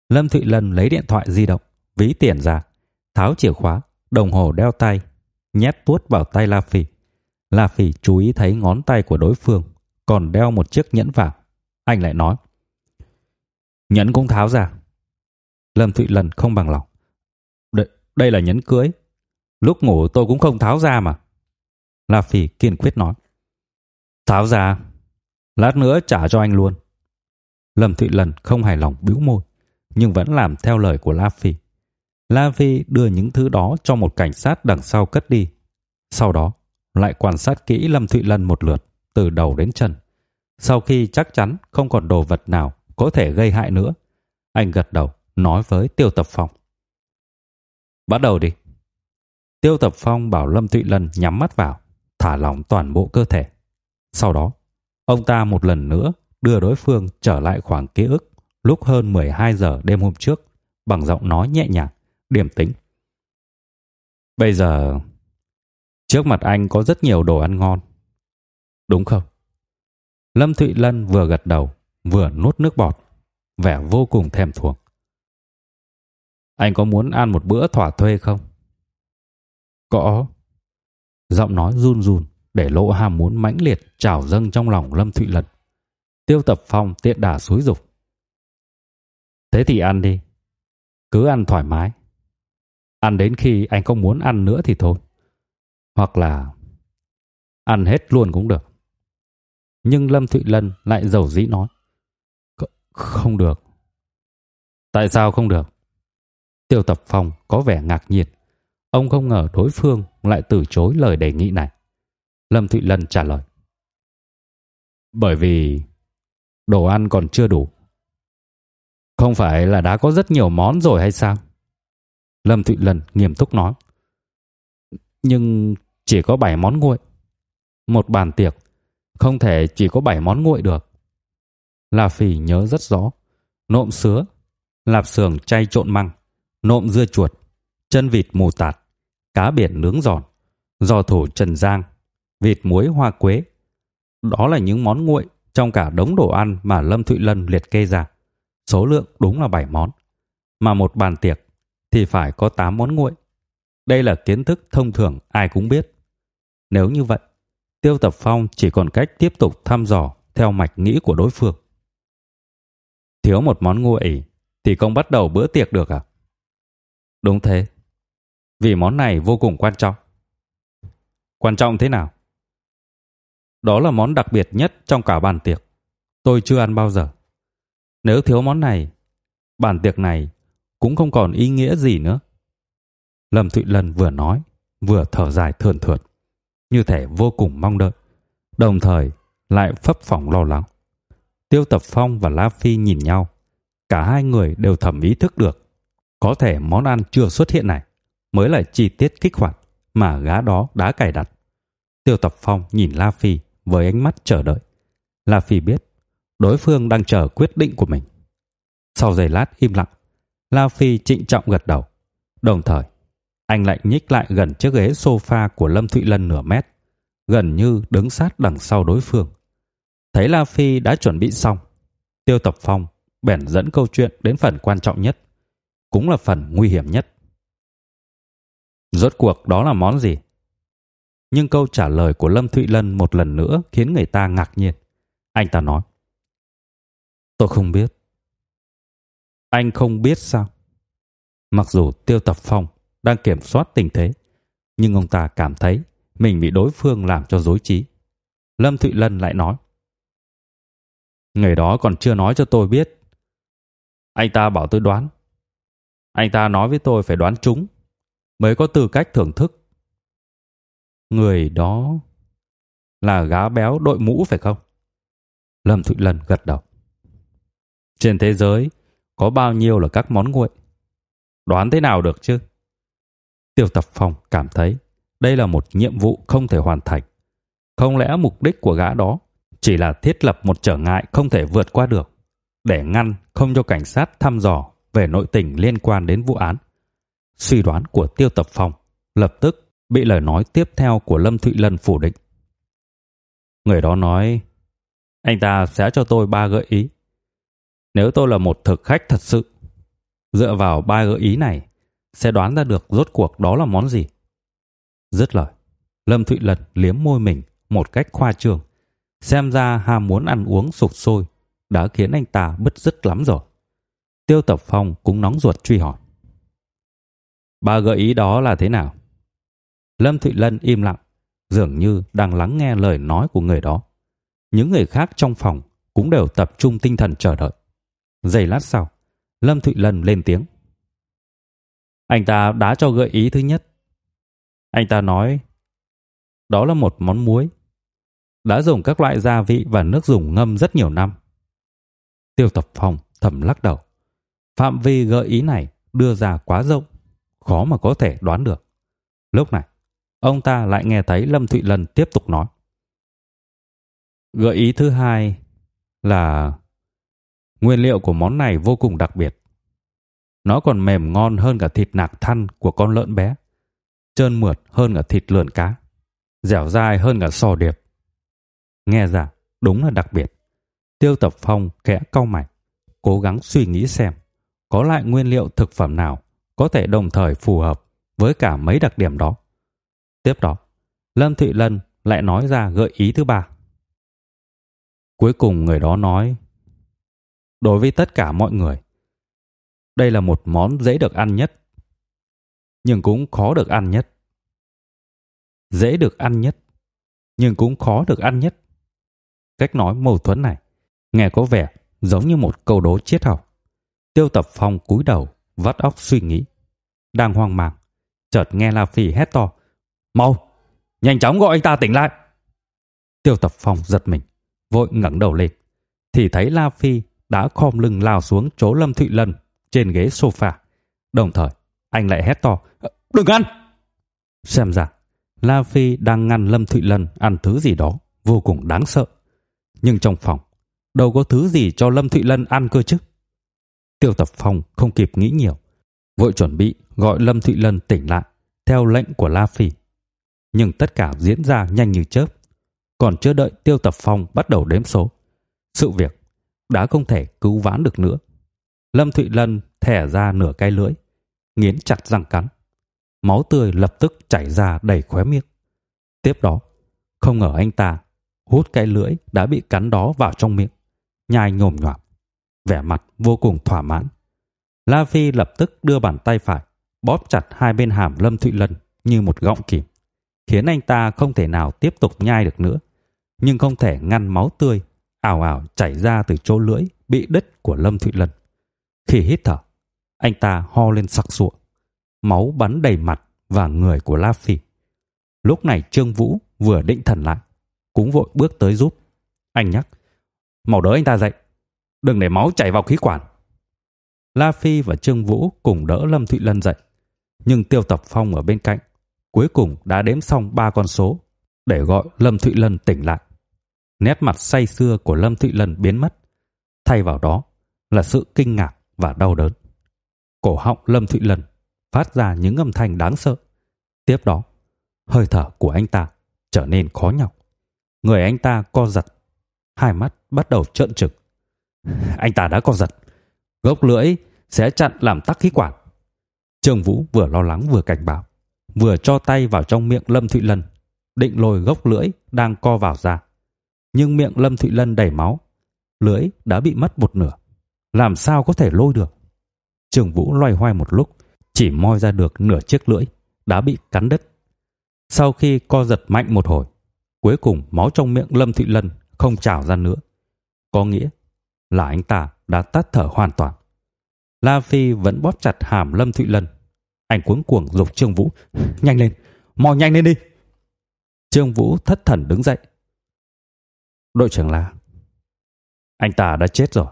Lâm Thụy lần lấy điện thoại di động, ví tiền ra, tháo chìa khóa, đồng hồ đeo tay, nhét tuốt vào tay La Phi. La Phi chú ý thấy ngón tay của đối phương còn đeo một chiếc nhẫn vàng. Anh lại nói: "Nhẫn cũng tháo ra." Lâm Thụy lần không bằng lòng. "Đây, đây là nhẫn cưới. Lúc ngủ tôi cũng không tháo ra mà." La Phi kiên quyết nói. "Tháo ra, lát nữa trả cho anh luôn." Lâm Thụy Lần không hài lòng bĩu môi, nhưng vẫn làm theo lời của La Phi. La Phi đưa những thứ đó cho một cảnh sát đằng sau cất đi. Sau đó, lại quan sát kỹ Lâm Thụy Lân một lượt, từ đầu đến chân. Sau khi chắc chắn không còn đồ vật nào có thể gây hại nữa, anh gật đầu nói với Tiêu Tập Phong. Bắt đầu đi. Tiêu Tập Phong bảo Lâm Thụy Lân nhắm mắt vào, thả lỏng toàn bộ cơ thể. Sau đó, ông ta một lần nữa đưa đối phương trở lại khoảng ký ức lúc hơn 12 giờ đêm hôm trước bằng giọng nói nhẹ nhàng điềm tĩnh. Bây giờ, trước mặt anh có rất nhiều đồ ăn ngon. Đúng không? Lâm Thụy Lân vừa gật đầu, vừa nuốt nước bọt, vẻ vô cùng thèm thuồng. Anh có muốn ăn một bữa thỏa thuê không? Có. Giọng nói run run để lộ ham muốn mãnh liệt trào dâng trong lòng Lâm Thụy Lân. Tiêu Tập Phong tiện đà xúi dục. Thế thì ăn đi. Cứ ăn thoải mái. Ăn đến khi anh không muốn ăn nữa thì thôi. Hoặc là ăn hết luôn cũng được. Nhưng Lâm Thụy Lân lại dầu dĩ nói. Không được. Tại sao không được? Tiêu Tập Phong có vẻ ngạc nhiên. Ông không ngờ đối phương lại từ chối lời đề nghị này. Lâm Thụy Lân trả lời. Bởi vì đồ ăn còn chưa đủ. Không phải là đã có rất nhiều món rồi hay sao? Lâm Thụy Lân nghiêm túc nói. Nhưng chỉ có 7 món nguội. Một bàn tiệc không thể chỉ có 7 món nguội được. La Phỉ nhớ rất rõ. Nộm sứa, lạp xưởng chay trộn măng, nộm dưa chuột, chân vịt mù tạt, cá biển nướng giòn, giò thổ Trần Giang, vịt muối hoa quế. Đó là những món nguội trong cả đống đồ ăn mà Lâm Thụy Lân liệt kê ra. Số lượng đúng là 7 món. Mà một bàn tiệc thì phải có 8 món nguội. Đây là kiến thức thông thường ai cũng biết. Nếu như vậy, Tiêu Tập Phong chỉ còn cách tiếp tục thăm dò theo mạch nghĩ của đối phương. Thiếu một món nguội thì không bắt đầu bữa tiệc được à? Đúng thế. Vì món này vô cùng quan trọng. Quan trọng thế nào? Đó là món đặc biệt nhất trong cả bàn tiệc. tôi chưa ăn bao giờ. Nếu thiếu món này, bàn tiệc này cũng không còn ý nghĩa gì nữa. Lâm Thụy Lân vừa nói, vừa thở dài thườn thượt, như thể vô cùng mong đợi, đồng thời lại phấp phỏng lo lắng. Tiêu Tập Phong và La Phi nhìn nhau, cả hai người đều thầm ý thức được, có thể món ăn chưa xuất hiện này mới là chi tiết kích hoạt mà gã đó đã cài đặt. Tiêu Tập Phong nhìn La Phi với ánh mắt chờ đợi. La Phi biết đối phương đang chờ quyết định của mình. Sau giây lát im lặng, La Phi trịnh trọng gật đầu. Đồng thời, anh lại nhích lại gần chiếc ghế sofa của Lâm Thụy Lân nửa mét, gần như đứng sát đằng sau đối phương. Thấy La Phi đã chuẩn bị xong, Tiêu Tập Phong bèn dẫn câu chuyện đến phần quan trọng nhất, cũng là phần nguy hiểm nhất. Rốt cuộc đó là món gì? Nhưng câu trả lời của Lâm Thụy Lân một lần nữa khiến người ta ngạc nhiên. Anh ta nói: "Tôi không biết." Anh không biết sao? Mặc dù Tiêu Tập Phong đang kiểm soát tình thế, nhưng ông ta cảm thấy mình bị đối phương làm cho rối trí. Lâm Thụy Lân lại nói: Người đó còn chưa nói cho tôi biết. Anh ta bảo tôi đoán. Anh ta nói với tôi phải đoán chúng mới có tư cách thưởng thức. Người đó là gá béo đội mũ phải không? Lâm Thụy lần gật đầu. Trên thế giới có bao nhiêu là các món nguội? Đoán thế nào được chứ? Tiêu Tập Phong cảm thấy đây là một nhiệm vụ không thể hoàn thành. Không lẽ mục đích của gã đó chỉ là thiết lập một trở ngại không thể vượt qua được, để ngăn không cho cảnh sát thăm dò về nội tình liên quan đến vụ án. Suy đoán của Tiêu Tập Phong lập tức bị lời nói tiếp theo của Lâm Thụy Lân phủ định. Người đó nói, anh ta sẽ cho tôi ba gợi ý. Nếu tôi là một thực khách thật sự, dựa vào ba gợi ý này, sẽ đoán ra được rốt cuộc đó là món gì. Dứt lời, Lâm Thụy Lân liếm môi mình một cách khoa trương. Xem ra ham muốn ăn uống sục sôi đã khiến anh ta bứt rứt lắm rồi. Tiêu Tập Phong cũng nóng ruột truy hỏi. Bà gợi ý đó là thế nào? Lâm Thụy Lân im lặng, dường như đang lắng nghe lời nói của người đó. Những người khác trong phòng cũng đều tập trung tinh thần chờ đợi. Giây lát sau, Lâm Thụy Lân lên tiếng. Anh ta đã cho gợi ý thứ nhất. Anh ta nói đó là một món muối đã dùng các loại gia vị và nước dùng ngâm rất nhiều năm. Tiêu Tập Phong thầm lắc đầu. Phạm vi gợi ý này đưa ra quá rộng, khó mà có thể đoán được. Lúc này, ông ta lại nghe thấy Lâm Thụy Lân tiếp tục nói. Gợi ý thứ hai là nguyên liệu của món này vô cùng đặc biệt. Nó còn mềm ngon hơn cả thịt nạc thăn của con lợn bé, trơn mượt hơn cả thịt lợn cá, dẻo dai hơn cả sò điệp. Nghe ra đúng là đặc biệt. Tiêu Tập Phong kẽ cau mày, cố gắng suy nghĩ xem có lại nguyên liệu thực phẩm nào có thể đồng thời phù hợp với cả mấy đặc điểm đó. Tiếp đó, Lâm Thụy Lân lại nói ra gợi ý thứ ba. Cuối cùng người đó nói Đối với tất cả mọi người, đây là một món dễ được ăn nhất, nhưng cũng khó được ăn nhất. Dễ được ăn nhất, nhưng cũng khó được ăn nhất. Cách nói mâu thuẫn này nghe có vẻ giống như một câu đố triết học. Tiêu Tập Phong cúi đầu, vắt óc suy nghĩ. Đang hoang mang, chợt nghe La Phi hét to: "Mau, nhanh chóng gọi anh ta tỉnh lại!" Tiêu Tập Phong giật mình, vội ngẩng đầu lên, thì thấy La Phi đã khom lưng lao xuống chỗ Lâm Thụy Lân trên ghế sofa. Đồng thời, anh lại hét to: "Đừng ăn!" Xem ra, La Phi đang ngăn Lâm Thụy Lân ăn thứ gì đó vô cùng đáng sợ nhưng trong phòng đâu có thứ gì cho Lâm Thụy Lân ăn cơ chứ. Tiêu Tập Phong không kịp nghĩ nhiều, vội chuẩn bị gọi Lâm Thụy Lân tỉnh lại theo lệnh của La Phi. Nhưng tất cả diễn ra nhanh như chớp, còn chưa đợi Tiêu Tập Phong bắt đầu đếm số, sự việc đã không thể cứu vãn được nữa. Lâm Thụy Lân thẻ ra nửa cái lưỡi, nghiến chặt răng cắn. Máu tươi lập tức chảy ra đầy khóe miệng. Tiếp đó, không ngờ anh ta hút cái lưỡi đã bị cắn đó vào trong miệng, nhai nhồm nhòm, vẻ mặt vô cùng thỏa mãn. La Phi lập tức đưa bàn tay phải bóp chặt hai bên hàm Lâm Thụy Lân như một gọng kìm, khiến anh ta không thể nào tiếp tục nhai được nữa, nhưng không thể ngăn máu tươi ảo ảo chảy ra từ chỗ lưỡi bị đứt của Lâm Thụy Lân. Khi hít thở, anh ta ho lên sặc sụa, máu bắn đầy mặt và người của La Phi. Lúc này Trương Vũ vừa định thần lại, cũng vội bước tới giúp. Anh nhắc, mau đỡ anh ta dậy, đừng để máu chảy vào khí quản. La Phi và Trương Vũ cùng đỡ Lâm Thụy Lân dậy, nhưng Tiêu Tập Phong ở bên cạnh cuối cùng đã đếm xong ba con số để gọi Lâm Thụy Lân tỉnh lại. Nét mặt say sưa của Lâm Thụy Lân biến mất, thay vào đó là sự kinh ngạc và đau đớn. Cổ họng Lâm Thụy Lân phát ra những âm thanh đáng sợ. Tiếp đó, hơi thở của anh ta trở nên khó nhọc. Người anh ta co giật, hai mắt bắt đầu trợn trừng. Anh ta đã co giật, gốc lưỡi sẽ chặn làm tắc khí quản. Trương Vũ vừa lo lắng vừa cảnh báo, vừa cho tay vào trong miệng Lâm Thụy Lân, định lôi gốc lưỡi đang co vào ra. Nhưng miệng Lâm Thụy Lân đầy máu, lưỡi đã bị mất một nửa, làm sao có thể lôi được? Trương Vũ loay hoay một lúc, chỉ moi ra được nửa chiếc lưỡi đã bị cắn đứt. Sau khi co giật mạnh một hồi, cuối cùng máu trong miệng Lâm Thụy Lân không trào ra nữa. Có nghĩa là anh ta đã tắt thở hoàn toàn. La Phi vẫn bóp chặt hàm Lâm Thụy Lân. Anh cuống cuồng dục Trương Vũ, "Nhanh lên, mau nhanh lên đi." Trương Vũ thất thần đứng dậy. "Đội trưởng La, anh ta đã chết rồi."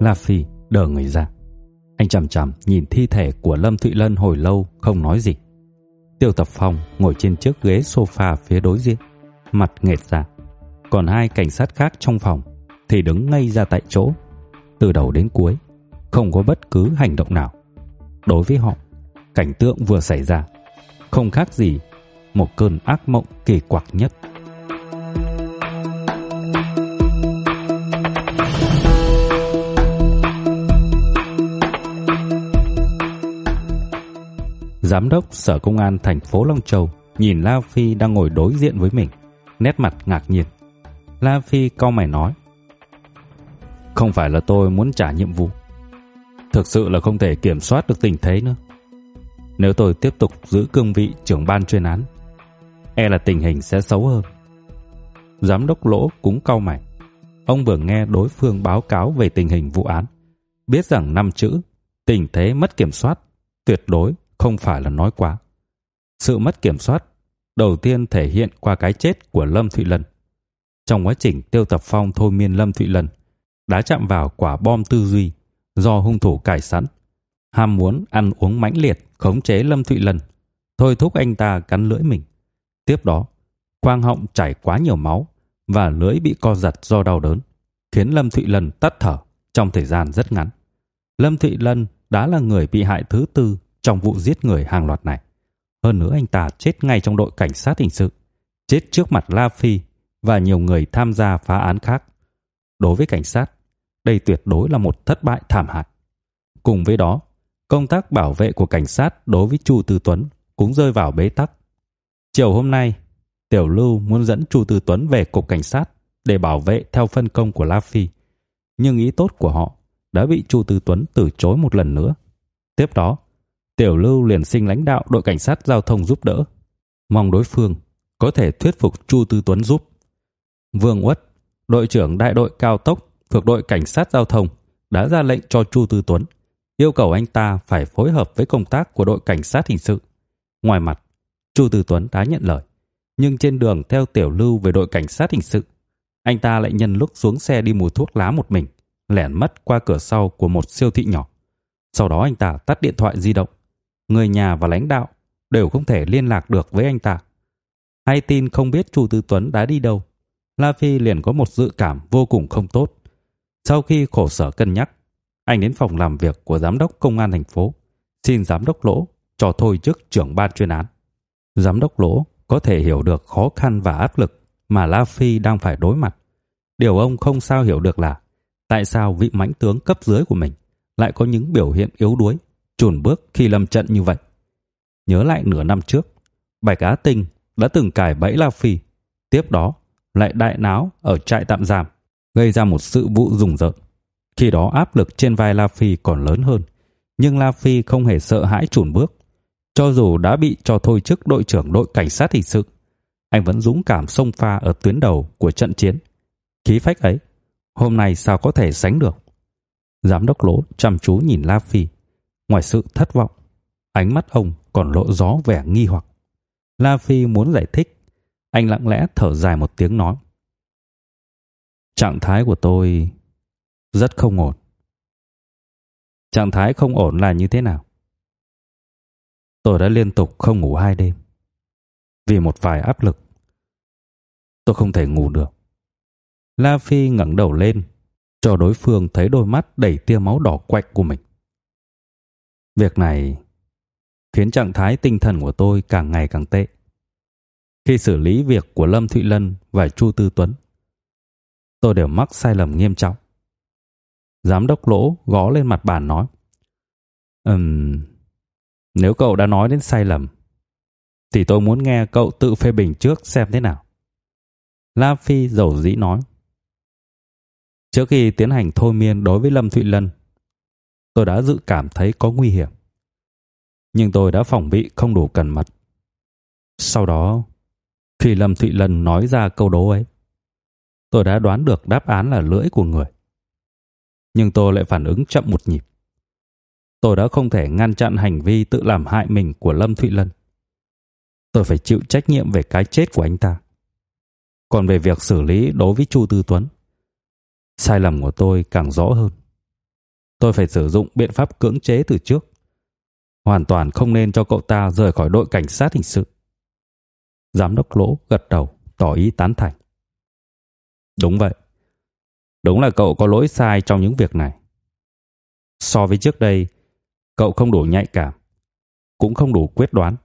La Phi đờ người ra. Anh chằm chằm nhìn thi thể của Lâm Thụy Lân hồi lâu không nói gì. Tiêu Tập Phong ngồi trên chiếc ghế sofa phía đối diện, mặt nghệt ra. Dạ. Còn hai cảnh sát khác trong phòng thì đứng ngay ra tại chỗ, từ đầu đến cuối, không có bất cứ hành động nào. Đối với họ, cảnh tượng vừa xảy ra không khác gì một cơn ác mộng kỳ quặc nhất. Giám đốc Sở Công an thành phố Long Châu nhìn La Phi đang ngồi đối diện với mình, nét mặt ngạc nhiên. La Phi cau mày nói: "Không phải là tôi muốn trả nhiệm vụ, thực sự là không thể kiểm soát được tình thế nữa. Nếu tôi tiếp tục giữ cương vị trưởng ban chuyên án, e là tình hình sẽ xấu hơn." Giám đốc Lỗ cũng cau mày. Ông vừa nghe đối phương báo cáo về tình hình vụ án, biết rằng năm chữ tình thế mất kiểm soát tuyệt đối không phải là nói quá. Sự mất kiểm soát đầu tiên thể hiện qua cái chết của Lâm Thụy Lân. Trong quá trình Tiêu Tập Phong thôi miên Lâm Thụy Lân, đã chạm vào quả bom tư duy do hung thủ cải sẵn, ham muốn ăn uống mãnh liệt khống chế Lâm Thụy Lân, thôi thúc anh ta cắn lưỡi mình. Tiếp đó, quang họng chảy quá nhiều máu và lưỡi bị co giật do đau đớn, khiến Lâm Thụy Lân tắt thở trong thời gian rất ngắn. Lâm Thụy Lân đã là người bị hại thứ tư trong vụ giết người hàng loạt này. Hơn nữa anh ta chết ngay trong đội cảnh sát hình sự, chết trước mặt La Phi và nhiều người tham gia phá án khác. Đối với cảnh sát, đây tuyệt đối là một thất bại thảm hại. Cùng với đó, công tác bảo vệ của cảnh sát đối với Chu Tư Tuấn cũng rơi vào bế tắc. Chiều hôm nay, Tiểu Lưu muốn dẫn Chu Tư Tuấn về cục cảnh sát để bảo vệ theo phân công của La Phi, nhưng ý tốt của họ đã bị Chu Tư Tuấn từ chối một lần nữa. Tiếp đó, Tiểu Lưu liền xin lãnh đạo đội cảnh sát giao thông giúp đỡ, mong đối phương có thể thuyết phục Chu Tư Tuấn giúp. Vương Uất, đội trưởng đại đội cao tốc thuộc đội cảnh sát giao thông đã ra lệnh cho Chu Tư Tuấn, yêu cầu anh ta phải phối hợp với công tác của đội cảnh sát hình sự. Ngoài mặt, Chu Tư Tuấn đã nhận lời, nhưng trên đường theo Tiểu Lưu về đội cảnh sát hình sự, anh ta lại nhân lúc xuống xe đi mua thuốc lá một mình, lẻn mất qua cửa sau của một siêu thị nhỏ. Sau đó anh ta tắt điện thoại di động, người nhà và lãnh đạo đều không thể liên lạc được với anh ta. Hay tin không biết Chu Tư Tuấn đã đi đâu, La Phi liền có một dự cảm vô cùng không tốt. Sau khi khổ sở cân nhắc, anh đến phòng làm việc của giám đốc công an thành phố, xin giám đốc Lỗ cho thôi chức trưởng ban chuyên án. Giám đốc Lỗ có thể hiểu được khó khăn và áp lực mà La Phi đang phải đối mặt. Điều ông không sao hiểu được là tại sao vị mãnh tướng cấp dưới của mình lại có những biểu hiện yếu đuối chùn bước khi lâm trận như vậy. Nhớ lại nửa năm trước, Bạch Á Tinh đã từng cài bẫy La Phi, tiếp đó lại đại náo ở trại tạm giam, gây ra một sự vụ rùng rợn. Khi đó áp lực trên vai La Phi còn lớn hơn, nhưng La Phi không hề sợ hãi chùn bước. Cho dù đã bị cho thôi chức đội trưởng đội cảnh sát hình sự, anh vẫn dũng cảm xông pha ở tuyến đầu của trận chiến. Khí phách ấy, hôm nay sao có thể sánh được? Giám đốc Lỗ chăm chú nhìn La Phi, ngoài sự thất vọng, ánh mắt ông còn lộ rõ vẻ nghi hoặc. La Phi muốn giải thích, anh lặng lẽ thở dài một tiếng nói: "Trạng thái của tôi rất không ổn." Trạng thái không ổn là như thế nào? Tôi đã liên tục không ngủ hai đêm. Vì một vài áp lực. Tôi không thể ngủ được. La Phi ngẩng đầu lên, cho đối phương thấy đôi mắt đầy tia máu đỏ quạch của mình. Việc này khiến trạng thái tinh thần của tôi càng ngày càng tệ. Khi xử lý việc của Lâm Thụy Lân và Chu Tư Tuấn, tôi đều mắc sai lầm nghiêm trọng. Giám đốc Lỗ gõ lên mặt bàn nói: "Ừm, nếu cậu đã nói đến sai lầm, thì tôi muốn nghe cậu tự phê bình trước xem thế nào." La Phi dầu dĩ nói: Trước khi tiến hành thôi miên đối với Lâm Thụy Lân, tôi đã dự cảm thấy có nguy hiểm. Nhưng tôi đã phòng bị không đủ cẩn mật. Sau đó, khi Lâm Thụy Lân nói ra câu đố ấy, tôi đã đoán được đáp án là lưỡi của người nhưng tôi lại phản ứng chậm một nhịp. Tôi đã không thể ngăn chặn hành vi tự làm hại mình của Lâm Thụy Lân. Tôi phải chịu trách nhiệm về cái chết của anh ta. Còn về việc xử lý đối với Chu Tư Tuấn, sai lầm của tôi càng rõ hơn. Tôi phải sử dụng biện pháp cưỡng chế từ trước. Hoàn toàn không nên cho cậu ta rời khỏi đội cảnh sát hình sự. Giám đốc Lỗ gật đầu, tỏ ý tán thành. Đúng vậy. Đúng là cậu có lỗi sai trong những việc này. So với trước đây, cậu không đủ nhạy cảm, cũng không đủ quyết đoán.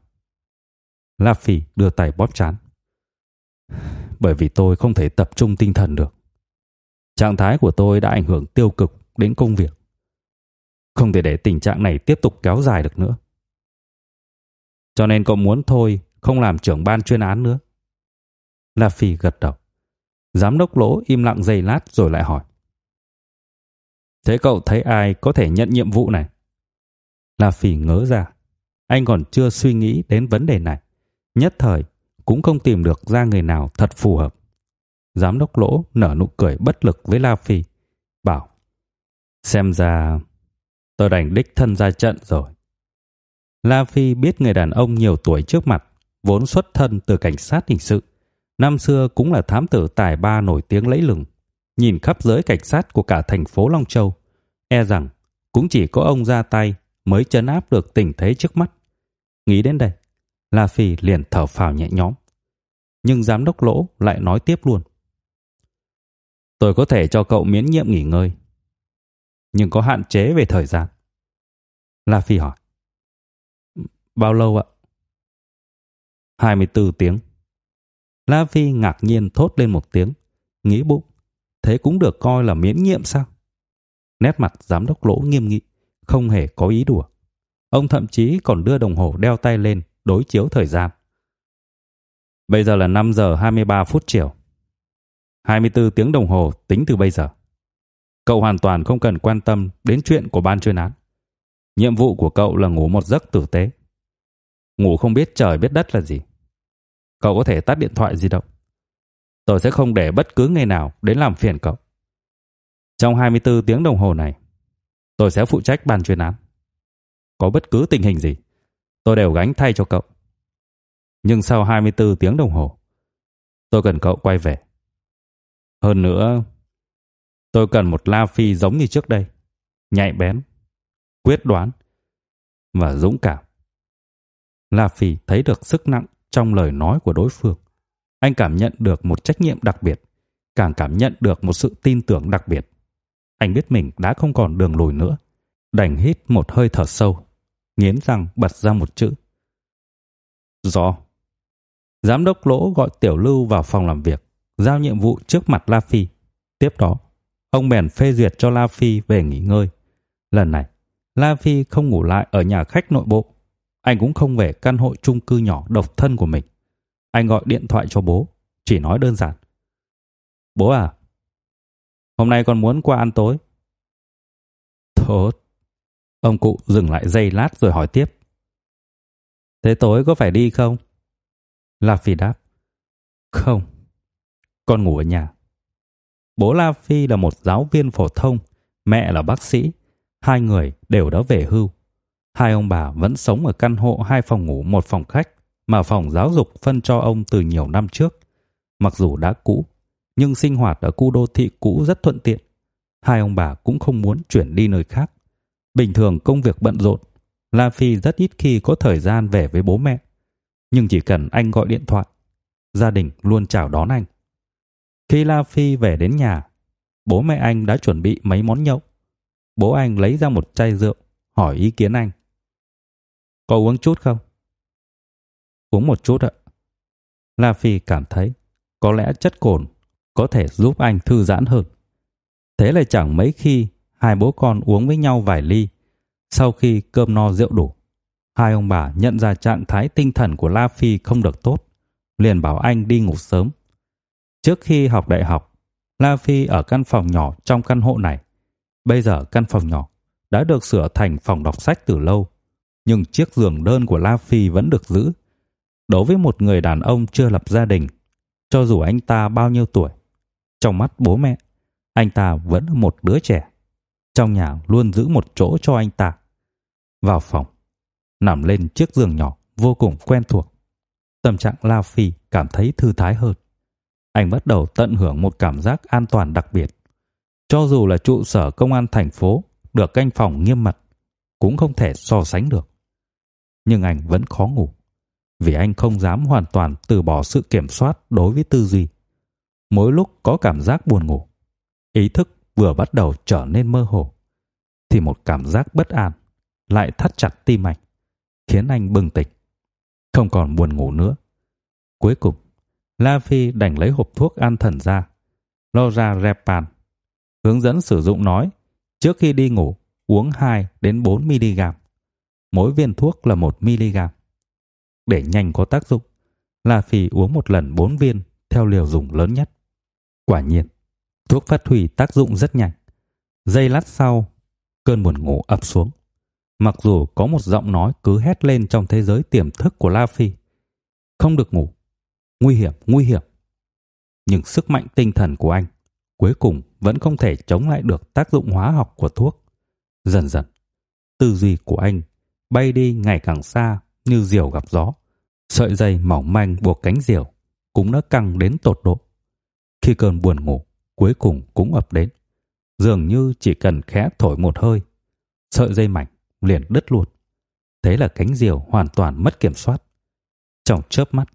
La Phỉ đưa tay bóp chán. Bởi vì tôi không thể tập trung tinh thần được. Trạng thái của tôi đã ảnh hưởng tiêu cực đến công việc. Không thể để tình trạng này tiếp tục kéo dài được nữa. Cho nên cậu muốn thôi, không làm trưởng ban chuyên án nữa. La Phi gật đầu. Giám đốc lỗ im lặng giây lát rồi lại hỏi. Thế cậu thấy ai có thể nhận nhiệm vụ này? La phi ngớ ra. Anh còn chưa suy nghĩ đến vấn đề này. Nhất thời cũng không tìm được ra người nào thật phù hợp. Giám đốc lỗ nở nụ cười bất lực với La Phi. Bảo, xem ra tôi đành đích thân ra trận rồi. La Phi biết người đàn ông nhiều tuổi trước mặt, vốn xuất thân từ cảnh sát hình sự năm xưa cũng là thám tử tài ba nổi tiếng lẫy lừng, nhìn khắp giới cảnh sát của cả thành phố Long Châu, e rằng cũng chỉ có ông ra tay mới chấn áp được tình thế trước mắt. Nghĩ đến đây, La Phi liền thở phào nhẹ nhõm. Nhưng giám đốc Lỗ lại nói tiếp luôn. Tôi có thể cho cậu miễn nhiệm nghỉ ngơi, nhưng có hạn chế về thời gian. La Phi hỏi. Bao lâu ạ? 24 tiếng. La Phi ngạc nhiên thốt lên một tiếng, nghĩ bụng, thế cũng được coi là miễn nhiệm sao? Nét mặt giám đốc lỗ nghiêm nghị, không hề có ý đùa. Ông thậm chí còn đưa đồng hồ đeo tay lên, đối chiếu thời gian. Bây giờ là 5 giờ 23 phút chiều. 24 tiếng đồng hồ tính từ bây giờ. Cậu hoàn toàn không cần quan tâm đến chuyện của ban chuyên án. Nhiệm vụ của cậu là ngủ một giấc tử tế. Ngủ không biết trời biết đất là gì. Cậu có thể tắt điện thoại di động. Tôi sẽ không để bất cứ người nào đến làm phiền cậu. Trong 24 tiếng đồng hồ này, tôi sẽ phụ trách ban chuyên án. Có bất cứ tình hình gì, tôi đều gánh thay cho cậu. Nhưng sau 24 tiếng đồng hồ, tôi cần cậu quay về. Hơn nữa, tôi cần một La Phi giống như trước đây, nhạy bén, quyết đoán và dũng cảm. La Phi thấy được sức nặng trong lời nói của đối phương. Anh cảm nhận được một trách nhiệm đặc biệt, càng cảm nhận được một sự tin tưởng đặc biệt. Anh biết mình đã không còn đường lùi nữa, đành hít một hơi thở sâu, nghiến răng bật ra một chữ. Do. Giám đốc Lỗ gọi Tiểu Lưu vào phòng làm việc, giao nhiệm vụ trước mặt La Phi. Tiếp đó, ông bèn phê duyệt cho La Phi về nghỉ ngơi. Lần này, La Phi không ngủ lại ở nhà khách nội bộ anh cũng không về căn hộ chung cư nhỏ độc thân của mình. Anh gọi điện thoại cho bố, chỉ nói đơn giản. Bố à, hôm nay con muốn qua ăn tối. Tốt, Ông cụ dừng lại giây lát rồi hỏi tiếp. Thế tối có phải đi không? La Phi đáp. Không, con ngủ ở nhà. Bố La Phi là một giáo viên phổ thông, mẹ là bác sĩ. Hai người đều đã về hưu. Hai ông bà vẫn sống ở căn hộ hai phòng ngủ một phòng khách mà phòng giáo dục phân cho ông từ nhiều năm trước. Mặc dù đã cũ, nhưng sinh hoạt ở khu đô thị cũ rất thuận tiện. Hai ông bà cũng không muốn chuyển đi nơi khác. Bình thường công việc bận rộn, La Phi rất ít khi có thời gian về với bố mẹ. Nhưng chỉ cần anh gọi điện thoại, gia đình luôn chào đón anh. Khi La Phi về đến nhà, bố mẹ anh đã chuẩn bị mấy món nhậu. Bố anh lấy ra một chai rượu, hỏi ý kiến anh. Có uống chút không? Uống một chút ạ. La Phi cảm thấy có lẽ chất cồn có thể giúp anh thư giãn hơn. Thế là chẳng mấy khi hai bố con uống với nhau vài ly. Sau khi cơm no rượu đủ, hai ông bà nhận ra trạng thái tinh thần của La Phi không được tốt, liền bảo anh đi ngủ sớm. Trước khi học đại học, La Phi ở căn phòng nhỏ trong căn hộ này. Bây giờ căn phòng nhỏ đã được sửa thành phòng đọc sách từ lâu, nhưng chiếc giường đơn của La Phi vẫn được giữ. Đối với một người đàn ông chưa lập gia đình, cho dù anh ta bao nhiêu tuổi, trong mắt bố mẹ, anh ta vẫn là một đứa trẻ. Trong nhà luôn giữ một chỗ cho anh ta. Vào phòng, nằm lên chiếc giường nhỏ vô cùng quen thuộc. Tâm trạng La Phi cảm thấy thư thái hơn. Anh bắt đầu tận hưởng một cảm giác an toàn đặc biệt. Cho dù là trụ sở công an thành phố được canh phòng nghiêm mật, cũng không thể so sánh được. Nhưng anh vẫn khó ngủ, vì anh không dám hoàn toàn từ bỏ sự kiểm soát đối với tư duy. Mỗi lúc có cảm giác buồn ngủ, ý thức vừa bắt đầu trở nên mơ hồ, thì một cảm giác bất an lại thắt chặt tim anh, khiến anh bừng tỉnh. Không còn buồn ngủ nữa. Cuối cùng, La Phi đành lấy hộp thuốc an thần ra, lo ra Repan. Hướng dẫn sử dụng nói, trước khi đi ngủ, uống 2 đến 4 mg. Mỗi viên thuốc là 1 mg. Để nhanh có tác dụng, La Phi uống một lần 4 viên theo liều dùng lớn nhất. Quả nhiên, thuốc phát huy tác dụng rất nhanh. Giây lát sau, cơn buồn ngủ ập xuống. Mặc dù có một giọng nói cứ hét lên trong thế giới tiềm thức của La Phi. Không được ngủ. Nguy hiểm, nguy hiểm. Nhưng sức mạnh tinh thần của anh cuối cùng vẫn không thể chống lại được tác dụng hóa học của thuốc. Dần dần, tư duy của anh bay đi ngày càng xa như diều gặp gió. Sợi dây mỏng manh buộc cánh diều cũng đã căng đến tột độ. Khi cơn buồn ngủ cuối cùng cũng ập đến, dường như chỉ cần khẽ thổi một hơi, sợi dây mảnh liền đứt luôn. Thế là cánh diều hoàn toàn mất kiểm soát. Trong chớp mắt,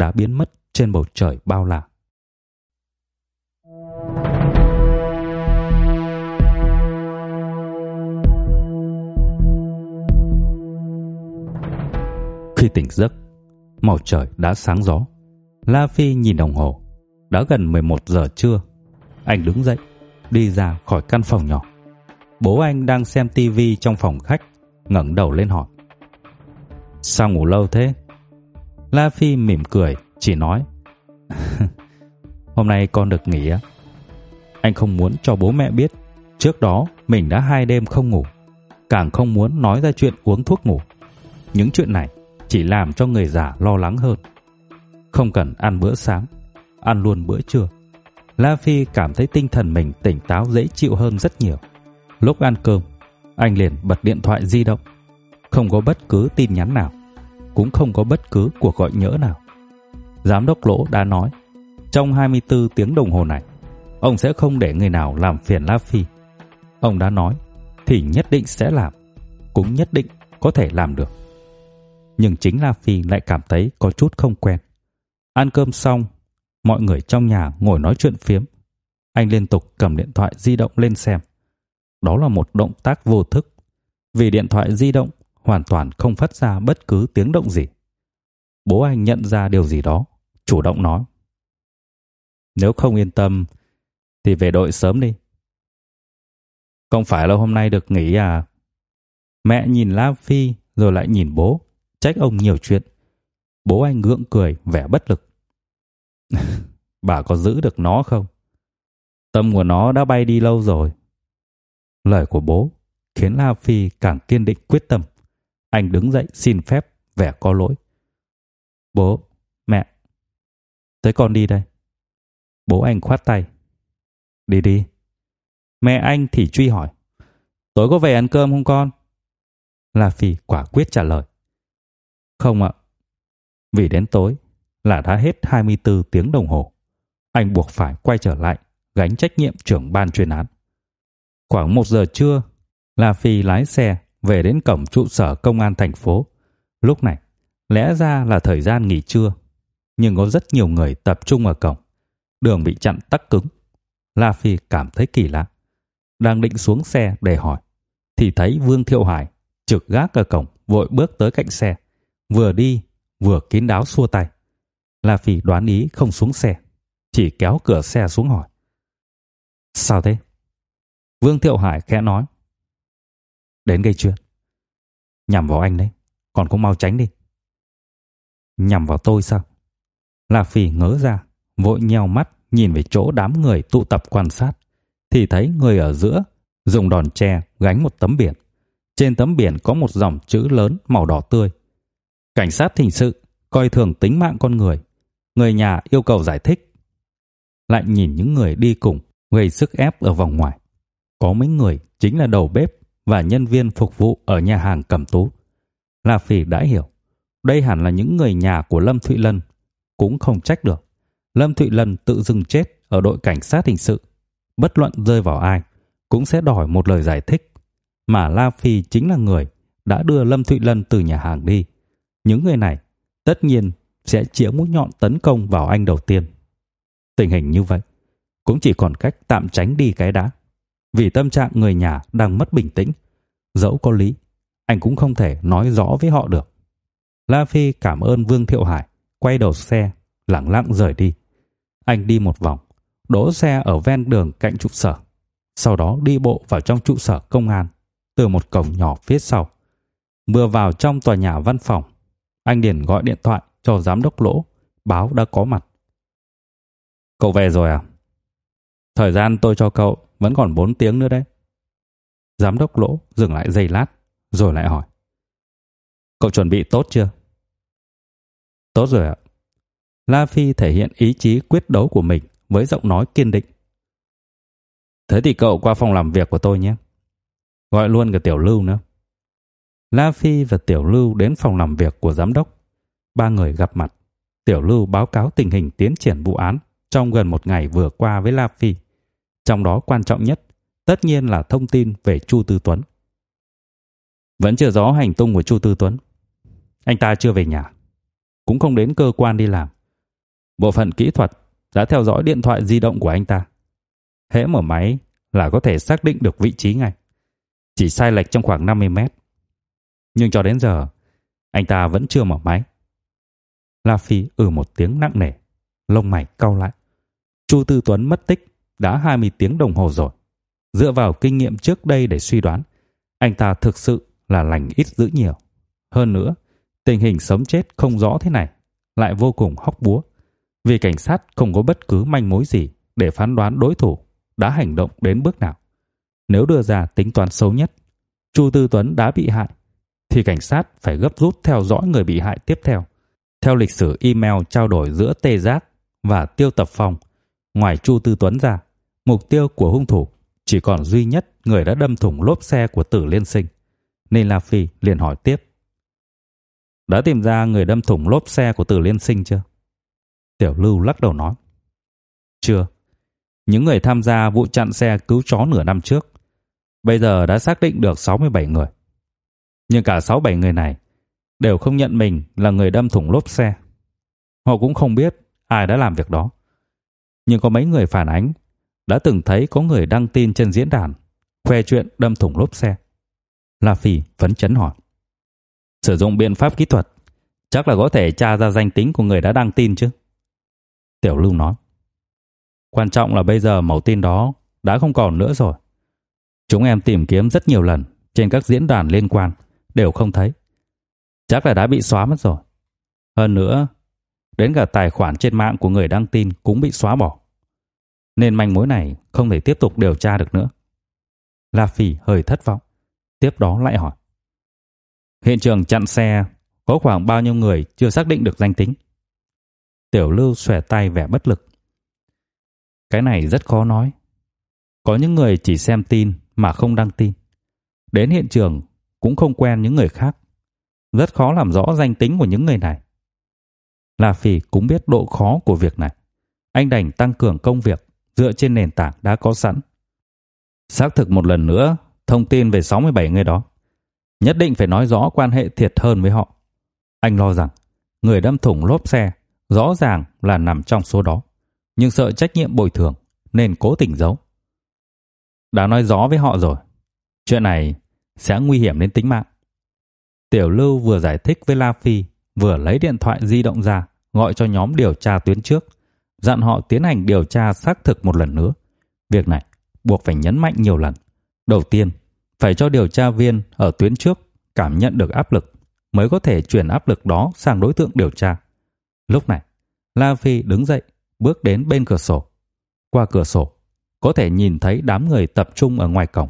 đã biến mất trên bầu trời bao la. Khi tỉnh giấc, màu trời đã sáng gió. La Phi nhìn đồng hồ, đã gần 11 giờ trưa. Anh đứng dậy, đi ra khỏi căn phòng nhỏ. Bố anh đang xem tivi trong phòng khách, ngẩng đầu lên hỏi. Sao ngủ lâu thế? La Phi mỉm cười, chỉ nói. Hôm nay con được nghỉ á. Anh không muốn cho bố mẹ biết. Trước đó mình đã hai đêm không ngủ. Càng không muốn nói ra chuyện uống thuốc ngủ. Những chuyện này chỉ làm cho người già lo lắng hơn. Không cần ăn bữa sáng, ăn luôn bữa trưa. La Phi cảm thấy tinh thần mình tỉnh táo dễ chịu hơn rất nhiều. Lúc ăn cơm, anh liền bật điện thoại di động. Không có bất cứ tin nhắn nào, cũng không có bất cứ cuộc gọi nhỡ nào. Giám đốc Lỗ đã nói, trong 24 tiếng đồng hồ này, ông sẽ không để người nào làm phiền La Phi. Ông đã nói, thì nhất định sẽ làm, cũng nhất định có thể làm được. Nhưng chính La Phi lại cảm thấy có chút không quen. Ăn cơm xong, mọi người trong nhà ngồi nói chuyện phiếm. Anh liên tục cầm điện thoại di động lên xem. Đó là một động tác vô thức, vì điện thoại di động hoàn toàn không phát ra bất cứ tiếng động gì. Bố anh nhận ra điều gì đó, chủ động nói. Nếu không yên tâm, thì về đội sớm đi. Không phải là hôm nay được nghỉ à? Mẹ nhìn La Phi rồi lại nhìn bố, trách ông nhiều chuyện. Bố anh gượng cười, vẻ bất lực. Bà có giữ được nó không? Tâm của nó đã bay đi lâu rồi. Lời của bố khiến La Phi càng kiên định quyết tâm. Anh đứng dậy xin phép, vẻ có lỗi. Bố, mẹ, tới con đi đây. Bố anh khoát tay. Đi đi. Mẹ anh thì truy hỏi. Tối có về ăn cơm không con? La Phi quả quyết trả lời. Không ạ. Vì đến tối là đã hết 24 tiếng đồng hồ. Anh buộc phải quay trở lại gánh trách nhiệm trưởng ban chuyên án. Khoảng 1 giờ trưa, La Phi lái xe về đến cổng trụ sở công an thành phố. Lúc này, lẽ ra là thời gian nghỉ trưa, nhưng có rất nhiều người tập trung ở cổng. Đường bị chặn tắc cứng. La Phi cảm thấy kỳ lạ. Đang định xuống xe để hỏi, thì thấy Vương Thiệu Hải trực gác ở cổng vội bước tới cạnh xe, vừa đi vừa kín đáo xua tay. La Phi đoán ý không xuống xe, chỉ kéo cửa xe xuống hỏi. Sao thế? Vương Thiệu Hải khẽ nói. Đến gây chuyện. Nhằm vào anh đấy, còn cũng mau tránh đi. Nhằm vào tôi sao? La Phi ngớ ra, vội nheo mắt nhìn về chỗ đám người tụ tập quan sát, thì thấy người ở giữa dùng đòn tre gánh một tấm biển. Trên tấm biển có một dòng chữ lớn màu đỏ tươi. Cảnh sát hình sự coi thường tính mạng con người. Người nhà yêu cầu giải thích. Lại nhìn những người đi cùng gây sức ép ở vòng ngoài. Có mấy người chính là đầu bếp và nhân viên phục vụ ở nhà hàng Cẩm Tú. La Phi đã hiểu, đây hẳn là những người nhà của Lâm Thụy Lân, cũng không trách được. Lâm Thụy Lân tự dưng chết ở đội cảnh sát hình sự, bất luận rơi vào ai, cũng sẽ đòi một lời giải thích. Mà La Phi chính là người đã đưa Lâm Thụy Lân từ nhà hàng đi. Những người này tất nhiên sẽ chĩa mũi nhọn tấn công vào anh đầu tiên. Tình hình như vậy, cũng chỉ còn cách tạm tránh đi cái đã. Vì tâm trạng người nhà đang mất bình tĩnh, dẫu có lý, anh cũng không thể nói rõ với họ được. La Phi cảm ơn Vương Thiệu Hải, quay đầu xe, lặng lặng rời đi. Anh đi một vòng, đỗ xe ở ven đường cạnh trụ sở, sau đó đi bộ vào trong trụ sở công an từ một cổng nhỏ phía sau. Vừa vào trong tòa nhà văn phòng, anh Điền gọi điện thoại cho giám đốc Lỗ, báo đã có mặt. Cậu về rồi à? Thời gian tôi cho cậu vẫn còn 4 tiếng nữa đấy. Giám đốc Lỗ dừng lại giây lát, rồi lại hỏi. Cậu chuẩn bị tốt chưa? Tốt rồi ạ. La Phi thể hiện ý chí quyết đấu của mình với giọng nói kiên định. Thế thì cậu qua phòng làm việc của tôi nhé. Gọi luôn cả Tiểu Lưu nữa. La Phi và Tiểu Lưu đến phòng làm việc của giám đốc. Ba người gặp mặt. Tiểu Lưu báo cáo tình hình tiến triển vụ án trong gần một ngày vừa qua với La Phi. Trong đó quan trọng nhất, tất nhiên là thông tin về Chu Tư Tuấn. Vẫn chưa rõ hành tung của Chu Tư Tuấn. Anh ta chưa về nhà, cũng không đến cơ quan đi làm. Bộ phận kỹ thuật đã theo dõi điện thoại di động của anh ta. Hễ mở máy là có thể xác định được vị trí ngay. Chỉ sai lệch trong khoảng 50 mét. Nhưng cho đến giờ, anh ta vẫn chưa mở máy. La Phi ừ một tiếng nặng nề, lông mày cau lại. Chu Tư Tuấn mất tích đã 20 tiếng đồng hồ rồi. Dựa vào kinh nghiệm trước đây để suy đoán, anh ta thực sự là lành ít dữ nhiều. Hơn nữa, tình hình sống chết không rõ thế này, lại vô cùng hóc búa. Vì cảnh sát không có bất cứ manh mối gì để phán đoán đối thủ đã hành động đến bước nào. Nếu đưa ra tính toán xấu nhất, Chu Tư Tuấn đã bị hại, thì cảnh sát phải gấp rút theo dõi người bị hại tiếp theo. Theo lịch sử email trao đổi giữa Tê Giác và Tiêu Tập Phong, ngoài Chu Tư Tuấn ra, mục tiêu của hung thủ chỉ còn duy nhất người đã đâm thủng lốp xe của Tử Liên Sinh. Nên La Phi liền hỏi tiếp. Đã tìm ra người đâm thủng lốp xe của Tử Liên Sinh chưa? Tiểu Lưu lắc đầu nói. Chưa. Những người tham gia vụ chặn xe cứu chó nửa năm trước, bây giờ đã xác định được 67 người. Nhưng cả 67 người này đều không nhận mình là người đâm thủng lốp xe. Họ cũng không biết ai đã làm việc đó. Nhưng có mấy người phản ánh đã từng thấy có người đăng tin trên diễn đàn khoe chuyện đâm thủng lốp xe. La Phi phấn chấn hỏi. Sử dụng biện pháp kỹ thuật, chắc là có thể tra ra danh tính của người đã đăng tin chứ? Tiểu Lưu nói. Quan trọng là bây giờ mẫu tin đó đã không còn nữa rồi. Chúng em tìm kiếm rất nhiều lần trên các diễn đàn liên quan, đều không thấy. Chắc là đã bị xóa mất rồi. Hơn nữa, đến cả tài khoản trên mạng của người đăng tin cũng bị xóa bỏ. Nên manh mối này không thể tiếp tục điều tra được nữa. La Phi hơi thất vọng. Tiếp đó lại hỏi. Hiện trường chặn xe có khoảng bao nhiêu người chưa xác định được danh tính? Tiểu Lưu xòe tay vẻ bất lực. Cái này rất khó nói. Có những người chỉ xem tin mà không đăng tin. Đến hiện trường cũng không quen những người khác. Rất khó làm rõ danh tính của những người này. La Phi cũng biết độ khó của việc này. Anh đành tăng cường công việc dựa trên nền tảng đã có sẵn. Xác thực một lần nữa thông tin về 67 người đó. Nhất định phải nói rõ quan hệ thiệt hơn với họ. Anh lo rằng người đâm thủng lốp xe rõ ràng là nằm trong số đó, nhưng sợ trách nhiệm bồi thường nên cố tình giấu. Đã nói rõ với họ rồi, chuyện này sẽ nguy hiểm đến tính mạng. Tiểu Lưu vừa giải thích với La Phi, vừa lấy điện thoại di động ra, gọi cho nhóm điều tra tuyến trước, dặn họ tiến hành điều tra xác thực một lần nữa. Việc này buộc phải nhấn mạnh nhiều lần. Đầu tiên, phải cho điều tra viên ở tuyến trước cảm nhận được áp lực mới có thể chuyển áp lực đó sang đối tượng điều tra. Lúc này, La Phi đứng dậy, bước đến bên cửa sổ. Qua cửa sổ, có thể nhìn thấy đám người tập trung ở ngoài cổng.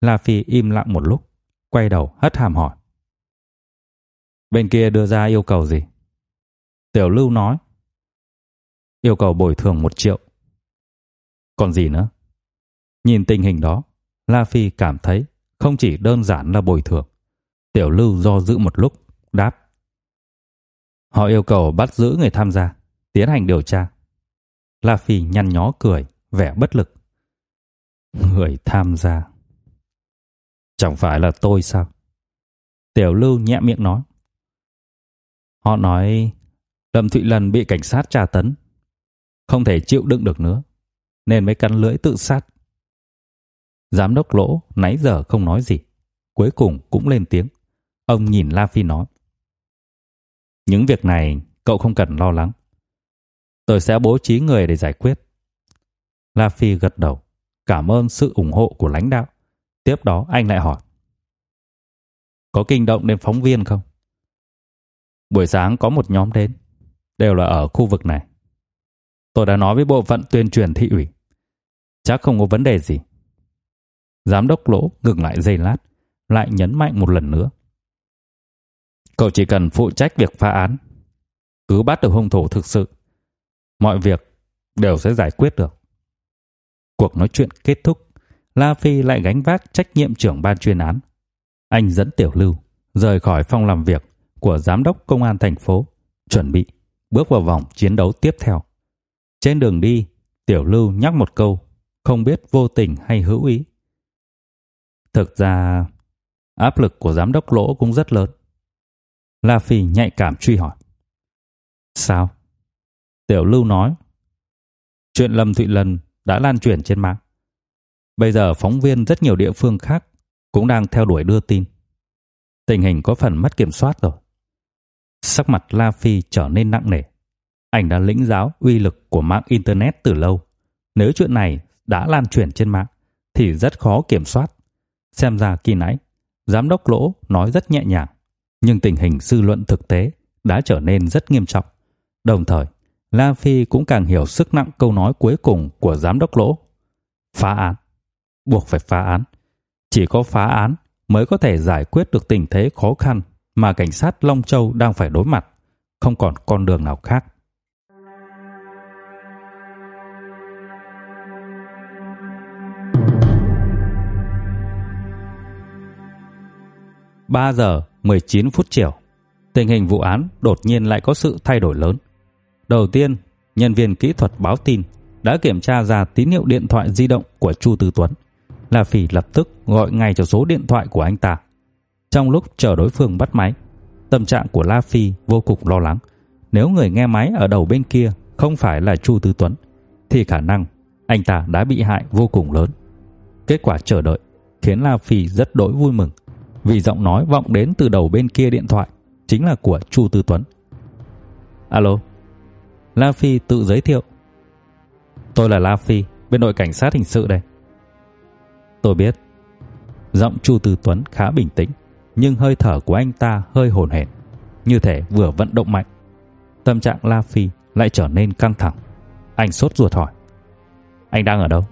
La Phi im lặng một lúc, quay đầu hất hàm hỏi. Bên kia đưa ra yêu cầu gì? Tiểu Lưu nói. Yêu cầu bồi thường một triệu. Còn gì nữa? Nhìn tình hình đó, La Phi cảm thấy không chỉ đơn giản là bồi thường. Tiểu Lưu do dự một lúc, đáp. Họ yêu cầu bắt giữ người tham gia, tiến hành điều tra. La Phi nhăn nhó cười, vẻ bất lực. Người tham gia. Chẳng phải là tôi sao? Tiểu Lưu nhẹ miệng nói. Họ nói Lâm Thụy Lần bị cảnh sát tra tấn, không thể chịu đựng được nữa, nên mới cắn lưỡi tự sát. Giám đốc Lỗ nãy giờ không nói gì, cuối cùng cũng lên tiếng. Ông nhìn La Phi nói: "Những việc này cậu không cần lo lắng. Tôi sẽ bố trí người để giải quyết." La Phi gật đầu, cảm ơn sự ủng hộ của lãnh đạo. Tiếp đó anh lại hỏi: "Có kinh động đến phóng viên không?" Buổi sáng có một nhóm đến, đều là ở khu vực này. Tôi đã nói với bộ phận tuyên truyền thị ủy, chắc không có vấn đề gì. Giám đốc Lỗ ngừng lại giây lát, lại nhấn mạnh một lần nữa. Cậu chỉ cần phụ trách việc phá án, cứ bắt được hung thủ thực sự, mọi việc đều sẽ giải quyết được. Cuộc nói chuyện kết thúc, La Phi lại gánh vác trách nhiệm trưởng ban chuyên án. Anh dẫn Tiểu Lưu rời khỏi phòng làm việc của giám đốc công an thành phố, chuẩn bị bước vào vòng chiến đấu tiếp theo. Trên đường đi, Tiểu Lưu nhắc một câu, không biết vô tình hay hữu ý. Thực ra, áp lực của giám đốc lỗ cũng rất lớn. La Phi nhạy cảm truy hỏi. Sao? Tiểu Lưu nói. Chuyện Lâm Thụy Lân đã lan truyền trên mạng. Bây giờ phóng viên rất nhiều địa phương khác cũng đang theo đuổi đưa tin. Tình hình có phần mất kiểm soát rồi. Sắc mặt La Phi trở nên nặng nề. Anh đã lĩnh giáo uy lực của mạng Internet từ lâu. Nếu chuyện này đã lan truyền trên mạng, thì rất khó kiểm soát. Xem ra kỳ nãy, giám đốc lỗ nói rất nhẹ nhàng, nhưng tình hình dư luận thực tế đã trở nên rất nghiêm trọng. Đồng thời, La Phi cũng càng hiểu sức nặng câu nói cuối cùng của giám đốc lỗ. Phá án. Buộc phải phá án. Chỉ có phá án mới có thể giải quyết được tình thế khó khăn mà cảnh sát Long Châu đang phải đối mặt, không còn con đường nào khác. Ba giờ 19 phút chiều, tình hình vụ án đột nhiên lại có sự thay đổi lớn. Đầu tiên, nhân viên kỹ thuật báo tin đã kiểm tra ra tín hiệu điện thoại di động của Chu Tư Tuấn. La Phỉ lập tức gọi ngay cho số điện thoại của anh ta. Trong lúc chờ đối phương bắt máy, tâm trạng của La Phi vô cùng lo lắng. Nếu người nghe máy ở đầu bên kia không phải là Chu Tư Tuấn, thì khả năng anh ta đã bị hại vô cùng lớn. Kết quả chờ đợi khiến La Phi rất đỗi vui mừng, vì giọng nói vọng đến từ đầu bên kia điện thoại chính là của Chu Tư Tuấn. Alo. La Phi tự giới thiệu. Tôi là La Phi, bên đội cảnh sát hình sự đây. Tôi biết. Giọng Chu Tư Tuấn khá bình tĩnh, nhưng hơi thở của anh ta hơi hồn hển, như thể vừa vận động mạnh. Tâm trạng La Phi lại trở nên căng thẳng. Anh sốt ruột hỏi: "Anh đang ở đâu?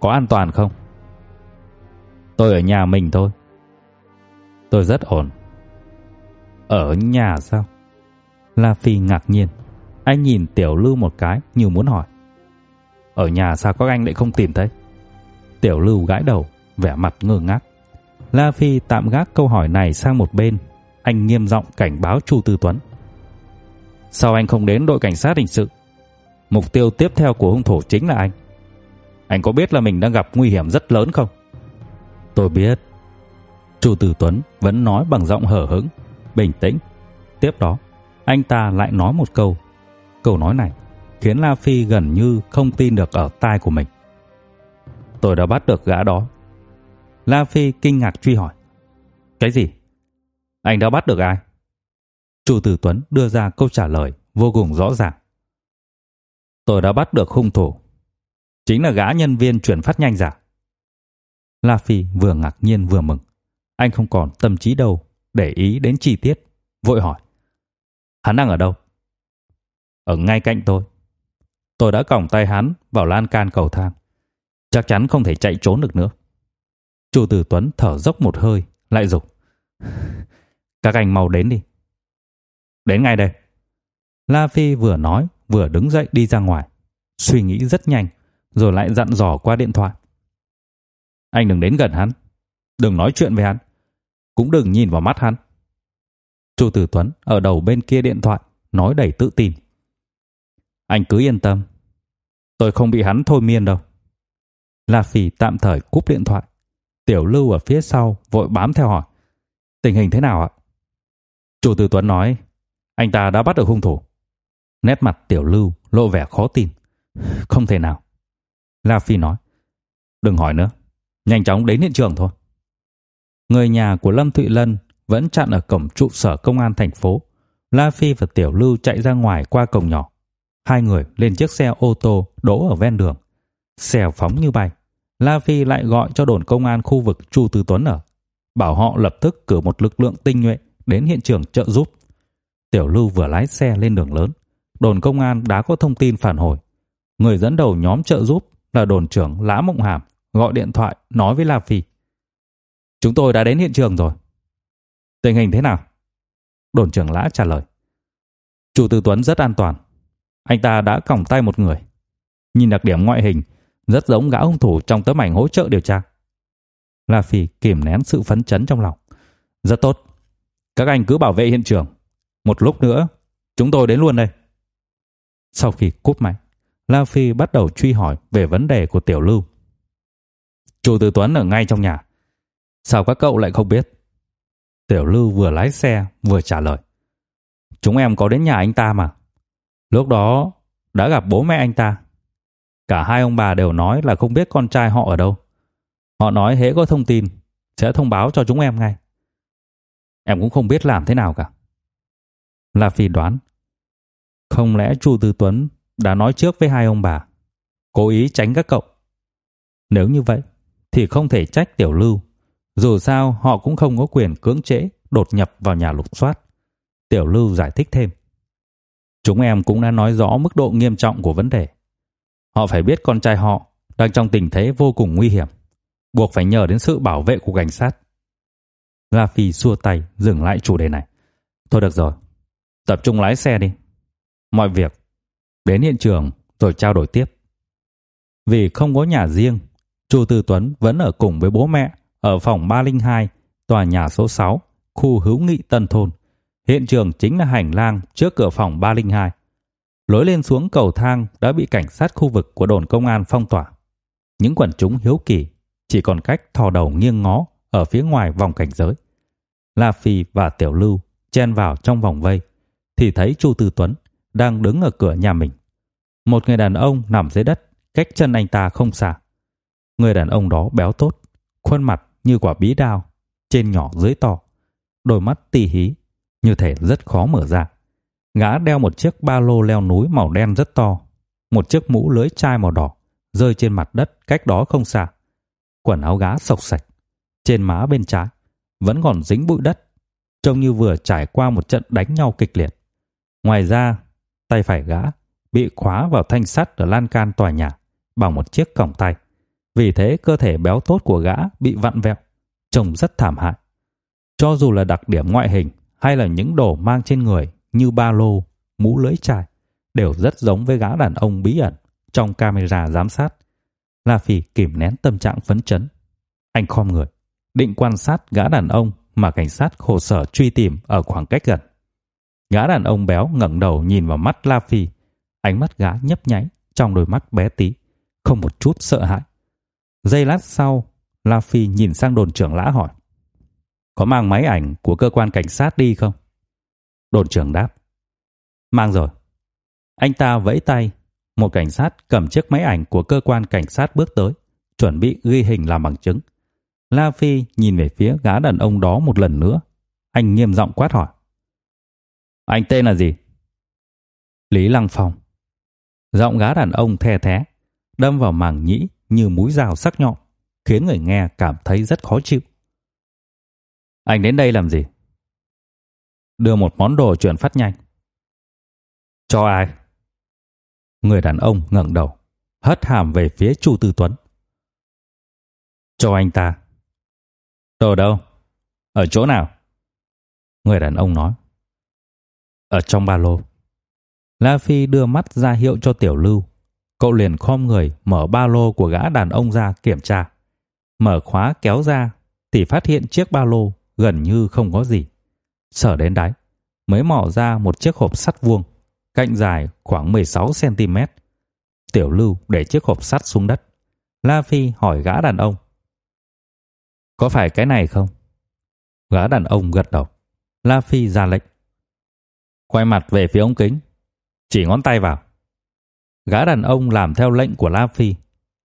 Có an toàn không?" "Tôi ở nhà mình thôi, Tôi rất ổn. Ở nhà sao? La Phi ngạc nhiên. Anh nhìn Tiểu Lưu một cái như muốn hỏi. Ở nhà sao các anh lại không tìm thấy? Tiểu Lưu gãi đầu, vẻ mặt ngơ ngác. La Phi tạm gác câu hỏi này sang một bên, anh nghiêm giọng cảnh báo Chu Tư Tuấn. Sao anh không đến đội cảnh sát hình sự? Mục tiêu tiếp theo của hung thủ chính là anh. Anh có biết là mình đang gặp nguy hiểm rất lớn không? Tôi biết. Chu Tử Tuấn vẫn nói bằng giọng hờ hững, bình tĩnh. Tiếp đó, anh ta lại nói một câu. Câu nói này khiến La Phi gần như không tin được ở tai của mình. Tôi đã bắt được gã đó. La Phi kinh ngạc truy hỏi. Cái gì? Anh đã bắt được ai? Chu Tử Tuấn đưa ra câu trả lời vô cùng rõ ràng. Tôi đã bắt được hung thủ. Chính là gã nhân viên chuyển phát nhanh giả. La Phi vừa ngạc nhiên vừa mừng. Anh không còn tâm trí đâu để ý đến chi tiết, vội hỏi. Hắn đang ở đâu? Ở ngay cạnh tôi. Tôi đã còng tay hắn vào lan can cầu thang. Chắc chắn không thể chạy trốn được nữa. Chu Tử Tuấn thở dốc một hơi, lại dục. Các anh mau đến đi. Đến ngay đây. La Phi vừa nói, vừa đứng dậy đi ra ngoài. Suy nghĩ rất nhanh, rồi lại dặn dò qua điện thoại. Anh đừng đến gần hắn. Đừng nói chuyện với hắn. Cũng đừng nhìn vào mắt hắn. Chu Tử Tuấn ở đầu bên kia điện thoại, nói đầy tự tin. Anh cứ yên tâm. Tôi không bị hắn thôi miên đâu. La Phi tạm thời cúp điện thoại. Tiểu Lưu ở phía sau vội bám theo hỏi. Tình hình thế nào ạ? Chu Tử Tuấn nói, anh ta đã bắt được hung thủ. Nét mặt Tiểu Lưu lộ vẻ khó tin. Không thể nào. La Phi nói, đừng hỏi nữa, nhanh chóng đến hiện trường thôi. Người nhà của Lâm Thụy Lân vẫn chặn ở cổng trụ sở công an thành phố. La Phi và Tiểu Lưu chạy ra ngoài qua cổng nhỏ. Hai người lên chiếc xe ô tô đỗ ở ven đường. xe phóng như bay. La Phi lại gọi cho đồn công an khu vực Chu Tư Tuấn ở, bảo họ lập tức cử một lực lượng tinh nhuệ đến hiện trường trợ giúp. Tiểu Lưu vừa lái xe lên đường lớn, đồn công an đã có thông tin phản hồi. Người dẫn đầu nhóm trợ giúp là đồn trưởng Lã Mộng Hàm gọi điện thoại nói với La Phi. Chúng tôi đã đến hiện trường rồi. Tình hình thế nào? Đồn trưởng Lã trả lời. Chủ Tư Tuấn rất an toàn. Anh ta đã còng tay một người. Nhìn đặc điểm ngoại hình, rất giống gã hung thủ trong tấm ảnh hỗ trợ điều tra. La Phi kìm nén sự phấn chấn trong lòng. Rất tốt. Các anh cứ bảo vệ hiện trường. Một lúc nữa, chúng tôi đến luôn đây. Sau khi cúp máy, La Phi bắt đầu truy hỏi về vấn đề của Tiểu Lưu. Chủ tư Tuấn ở ngay trong nhà. Sao các cậu lại không biết? Tiểu Lưu vừa lái xe vừa trả lời. Chúng em có đến nhà anh ta mà. Lúc đó đã gặp bố mẹ anh ta. Cả hai ông bà đều nói là không biết con trai họ ở đâu. Họ nói hễ có thông tin sẽ thông báo cho chúng em ngay. Em cũng không biết làm thế nào cả. La Phi đoán. Không lẽ Chu Tư Tuấn đã nói trước với hai ông bà, cố ý tránh các cậu. Nếu như vậy, thì không thể trách Tiểu Lưu. Dù sao họ cũng không có quyền cưỡng chế đột nhập vào nhà lục soát. Tiểu Lưu giải thích thêm. Chúng em cũng đã nói rõ mức độ nghiêm trọng của vấn đề. Họ phải biết con trai họ đang trong tình thế vô cùng nguy hiểm, buộc phải nhờ đến sự bảo vệ của cảnh sát. La Phi xua tay dừng lại chủ đề này. Thôi được rồi, tập trung lái xe đi. Mọi việc đến hiện trường rồi trao đổi tiếp. Vì không có nhà riêng, Chu Tư Tuấn vẫn ở cùng với bố mẹ ở phòng 302, tòa nhà số 6, khu Hữu Nghị Tân Thôn. Hiện trường chính là hành lang trước cửa phòng 302. Lối lên xuống cầu thang đã bị cảnh sát khu vực của đồn công an phong tỏa. Những quần chúng hiếu kỳ chỉ còn cách thò đầu nghiêng ngó ở phía ngoài vòng cảnh giới. La Phi và Tiểu Lưu chen vào trong vòng vây thì thấy Chu Tư Tuấn đang đứng ở cửa nhà mình. Một người đàn ông nằm dưới đất, cách chân anh ta không xa. Người đàn ông đó béo tốt, khuôn mặt như quả bí đao, trên nhỏ dưới to, đôi mắt tì hí, như thể rất khó mở ra. Gã đeo một chiếc ba lô leo núi màu đen rất to, một chiếc mũ lưới chai màu đỏ rơi trên mặt đất cách đó không xa. Quần áo gã sộc sạch, trên má bên trái vẫn còn dính bụi đất, trông như vừa trải qua một trận đánh nhau kịch liệt. Ngoài ra, tay phải gã bị khóa vào thanh sắt ở lan can tòa nhà bằng một chiếc còng tay. Vì thế cơ thể béo tốt của gã bị vặn vẹo, trông rất thảm hại. Cho dù là đặc điểm ngoại hình hay là những đồ mang trên người như ba lô, mũ lưỡi chai đều rất giống với gã đàn ông bí ẩn trong camera giám sát. La Phi kìm nén tâm trạng phấn chấn. Anh khom người, định quan sát gã đàn ông mà cảnh sát khổ sở truy tìm ở khoảng cách gần. Gã đàn ông béo ngẩng đầu nhìn vào mắt La Phi, ánh mắt gã nhấp nháy trong đôi mắt bé tí, không một chút sợ hãi. Giây lát sau, La Phi nhìn sang đồn trưởng lã hỏi. Có mang máy ảnh của cơ quan cảnh sát đi không? Đồn trưởng đáp. Mang rồi. Anh ta vẫy tay, một cảnh sát cầm chiếc máy ảnh của cơ quan cảnh sát bước tới, chuẩn bị ghi hình làm bằng chứng. La Phi nhìn về phía gã đàn ông đó một lần nữa. Anh nghiêm giọng quát hỏi. Anh tên là gì? Lý Lăng Phong. Giọng gã đàn ông the thé, đâm vào màng nhĩ như mũi dao sắc nhọn, khiến người nghe cảm thấy rất khó chịu. Anh đến đây làm gì? Đưa một món đồ chuyển phát nhanh. Cho ai? Người đàn ông ngẩng đầu, hất hàm về phía Chu Tư Tuấn. Cho anh ta. Đồ đâu? Ở chỗ nào? Người đàn ông nói. Ở trong ba lô. La Phi đưa mắt ra hiệu cho Tiểu Lưu. Cậu liền khom người mở ba lô của gã đàn ông ra kiểm tra. Mở khóa kéo ra thì phát hiện chiếc ba lô gần như không có gì. Sở đến đáy, mới mò ra một chiếc hộp sắt vuông, cạnh dài khoảng 16 cm. Tiểu Lưu để chiếc hộp sắt xuống đất. La Phi hỏi gã đàn ông. Có phải cái này không? Gã đàn ông gật đầu. La Phi ra lệnh. Quay mặt về phía ống kính, chỉ ngón tay vào. Gã đàn ông làm theo lệnh của La Phi.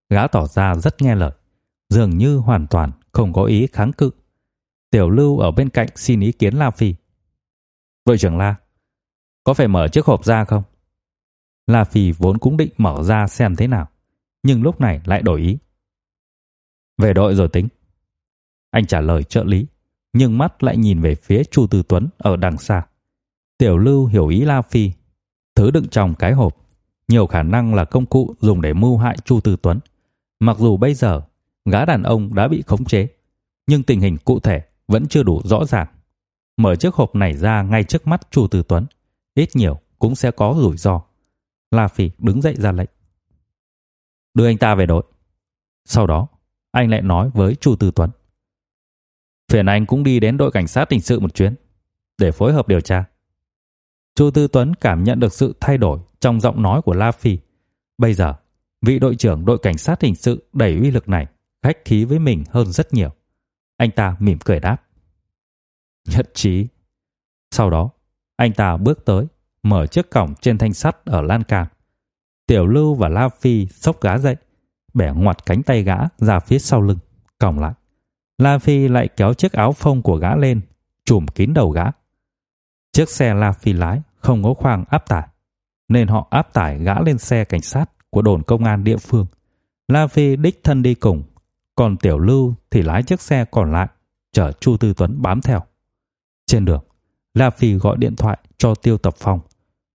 Gã tỏ ra rất nghe lời, dường như hoàn toàn không có ý kháng cự. Tiểu Lưu ở bên cạnh xin ý kiến La Phi. Đội trưởng La, có phải mở chiếc hộp ra không? La Phi vốn cũng định mở ra xem thế nào, nhưng lúc này lại đổi ý. Về đội rồi tính. Anh trả lời trợ lý, nhưng mắt lại nhìn về phía Chu Tư Tuấn ở đằng xa. Tiểu Lưu hiểu ý La Phi, thứ đựng trong cái hộp nhiều khả năng là công cụ dùng để mưu hại Chu Tư Tuấn. Mặc dù bây giờ gã đàn ông đã bị khống chế, nhưng tình hình cụ thể vẫn chưa đủ rõ ràng. Mở chiếc hộp này ra ngay trước mắt Chu Tư Tuấn, ít nhiều cũng sẽ có rủi ro. La Phỉ đứng dậy ra lệnh. Đưa anh ta về đội. Sau đó, anh lại nói với Chu Tư Tuấn. Phiền anh cũng đi đến đội cảnh sát hình sự một chuyến để phối hợp điều tra. Chu Tư Tuấn cảm nhận được sự thay đổi trong giọng nói của La Phi. Bây giờ, vị đội trưởng đội cảnh sát hình sự đẩy uy lực này khách khí với mình hơn rất nhiều. Anh ta mỉm cười đáp. Nhất trí. Sau đó, anh ta bước tới, mở chiếc cổng trên thanh sắt ở lan can. Tiểu Lưu và La Phi xốc gã dậy, bẻ ngoặt cánh tay gã ra phía sau lưng, còng lại. La Phi lại kéo chiếc áo phông của gã lên, trùm kín đầu gã. Chiếc xe La Phi lái không có khoang áp tải, nên họ áp tải gã lên xe cảnh sát của đồn công an địa phương. La Phi đích thân đi cùng, còn Tiểu Lưu thì lái chiếc xe còn lại, chở Chu Tư Tuấn bám theo. Trên đường, La Phi gọi điện thoại cho Tiêu Tập Phong,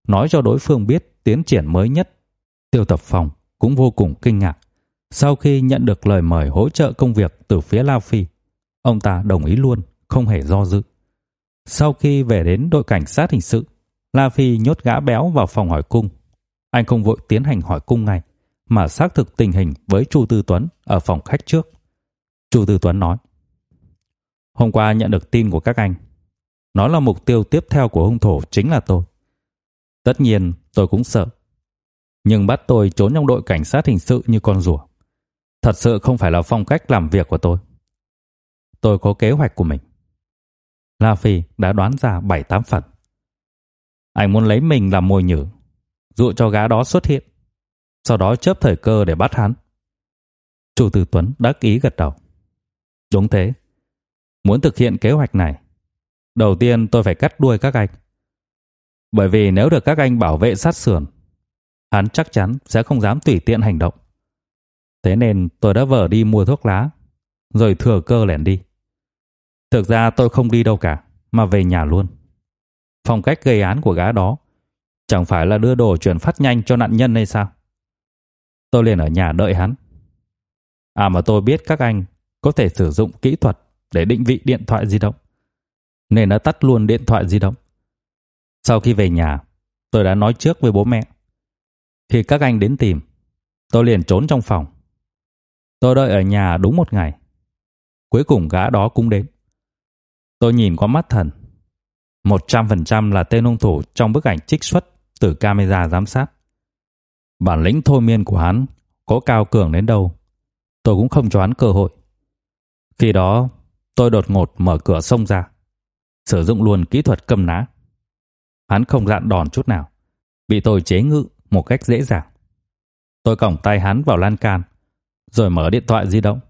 nói cho đối phương biết tiến triển mới nhất. Tiêu Tập Phong cũng vô cùng kinh ngạc. Sau khi nhận được lời mời hỗ trợ công việc từ phía La Phi, ông ta đồng ý luôn, không hề do dự. Sau khi về đến đội cảnh sát hình sự, La Phi nhốt gã béo vào phòng hỏi cung. Anh không vội tiến hành hỏi cung ngay, mà xác thực tình hình với Chu Tư Tuấn ở phòng khách trước. Chu Tư Tuấn nói: "Hôm qua nhận được tin của các anh, nó là mục tiêu tiếp theo của hung thủ chính là tôi. Tất nhiên, tôi cũng sợ. Nhưng bắt tôi trốn trong đội cảnh sát hình sự như con rùa, thật sự không phải là phong cách làm việc của tôi. Tôi có kế hoạch của mình." La Phi đã đoán ra 7-8 phần. Anh muốn lấy mình làm mồi nhử, dụ cho gã đó xuất hiện, sau đó chớp thời cơ để bắt hắn. Chủ Tử Tuấn đắc ý gật đầu. Đúng thế. Muốn thực hiện kế hoạch này, đầu tiên tôi phải cắt đuôi các anh. Bởi vì nếu được các anh bảo vệ sát sườn, hắn chắc chắn sẽ không dám tùy tiện hành động. Thế nên tôi đã vờ đi mua thuốc lá, rồi thừa cơ lẻn đi. Thực ra tôi không đi đâu cả, mà về nhà luôn. Phong cách gây án của gã đó chẳng phải là đưa đồ chuyển phát nhanh cho nạn nhân hay sao? Tôi liền ở nhà đợi hắn. À mà tôi biết các anh có thể sử dụng kỹ thuật để định vị điện thoại di động. nên đã tắt luôn điện thoại di động. Sau khi về nhà, tôi đã nói trước với bố mẹ. Khi các anh đến tìm, tôi liền trốn trong phòng. Tôi đợi ở nhà đúng một ngày. Cuối cùng gã đó cũng đến. Tôi nhìn qua mắt thần. 100% là tên hung thủ trong bức ảnh trích xuất từ camera giám sát. Bản lĩnh thôi miên của hắn có cao cường đến đâu, tôi cũng không cho hắn cơ hội. Khi đó, tôi đột ngột mở cửa xông ra, sử dụng luôn kỹ thuật cầm ná. Hắn không dạn đòn chút nào, bị tôi chế ngự một cách dễ dàng. Tôi còng tay hắn vào lan can, rồi mở điện thoại di động,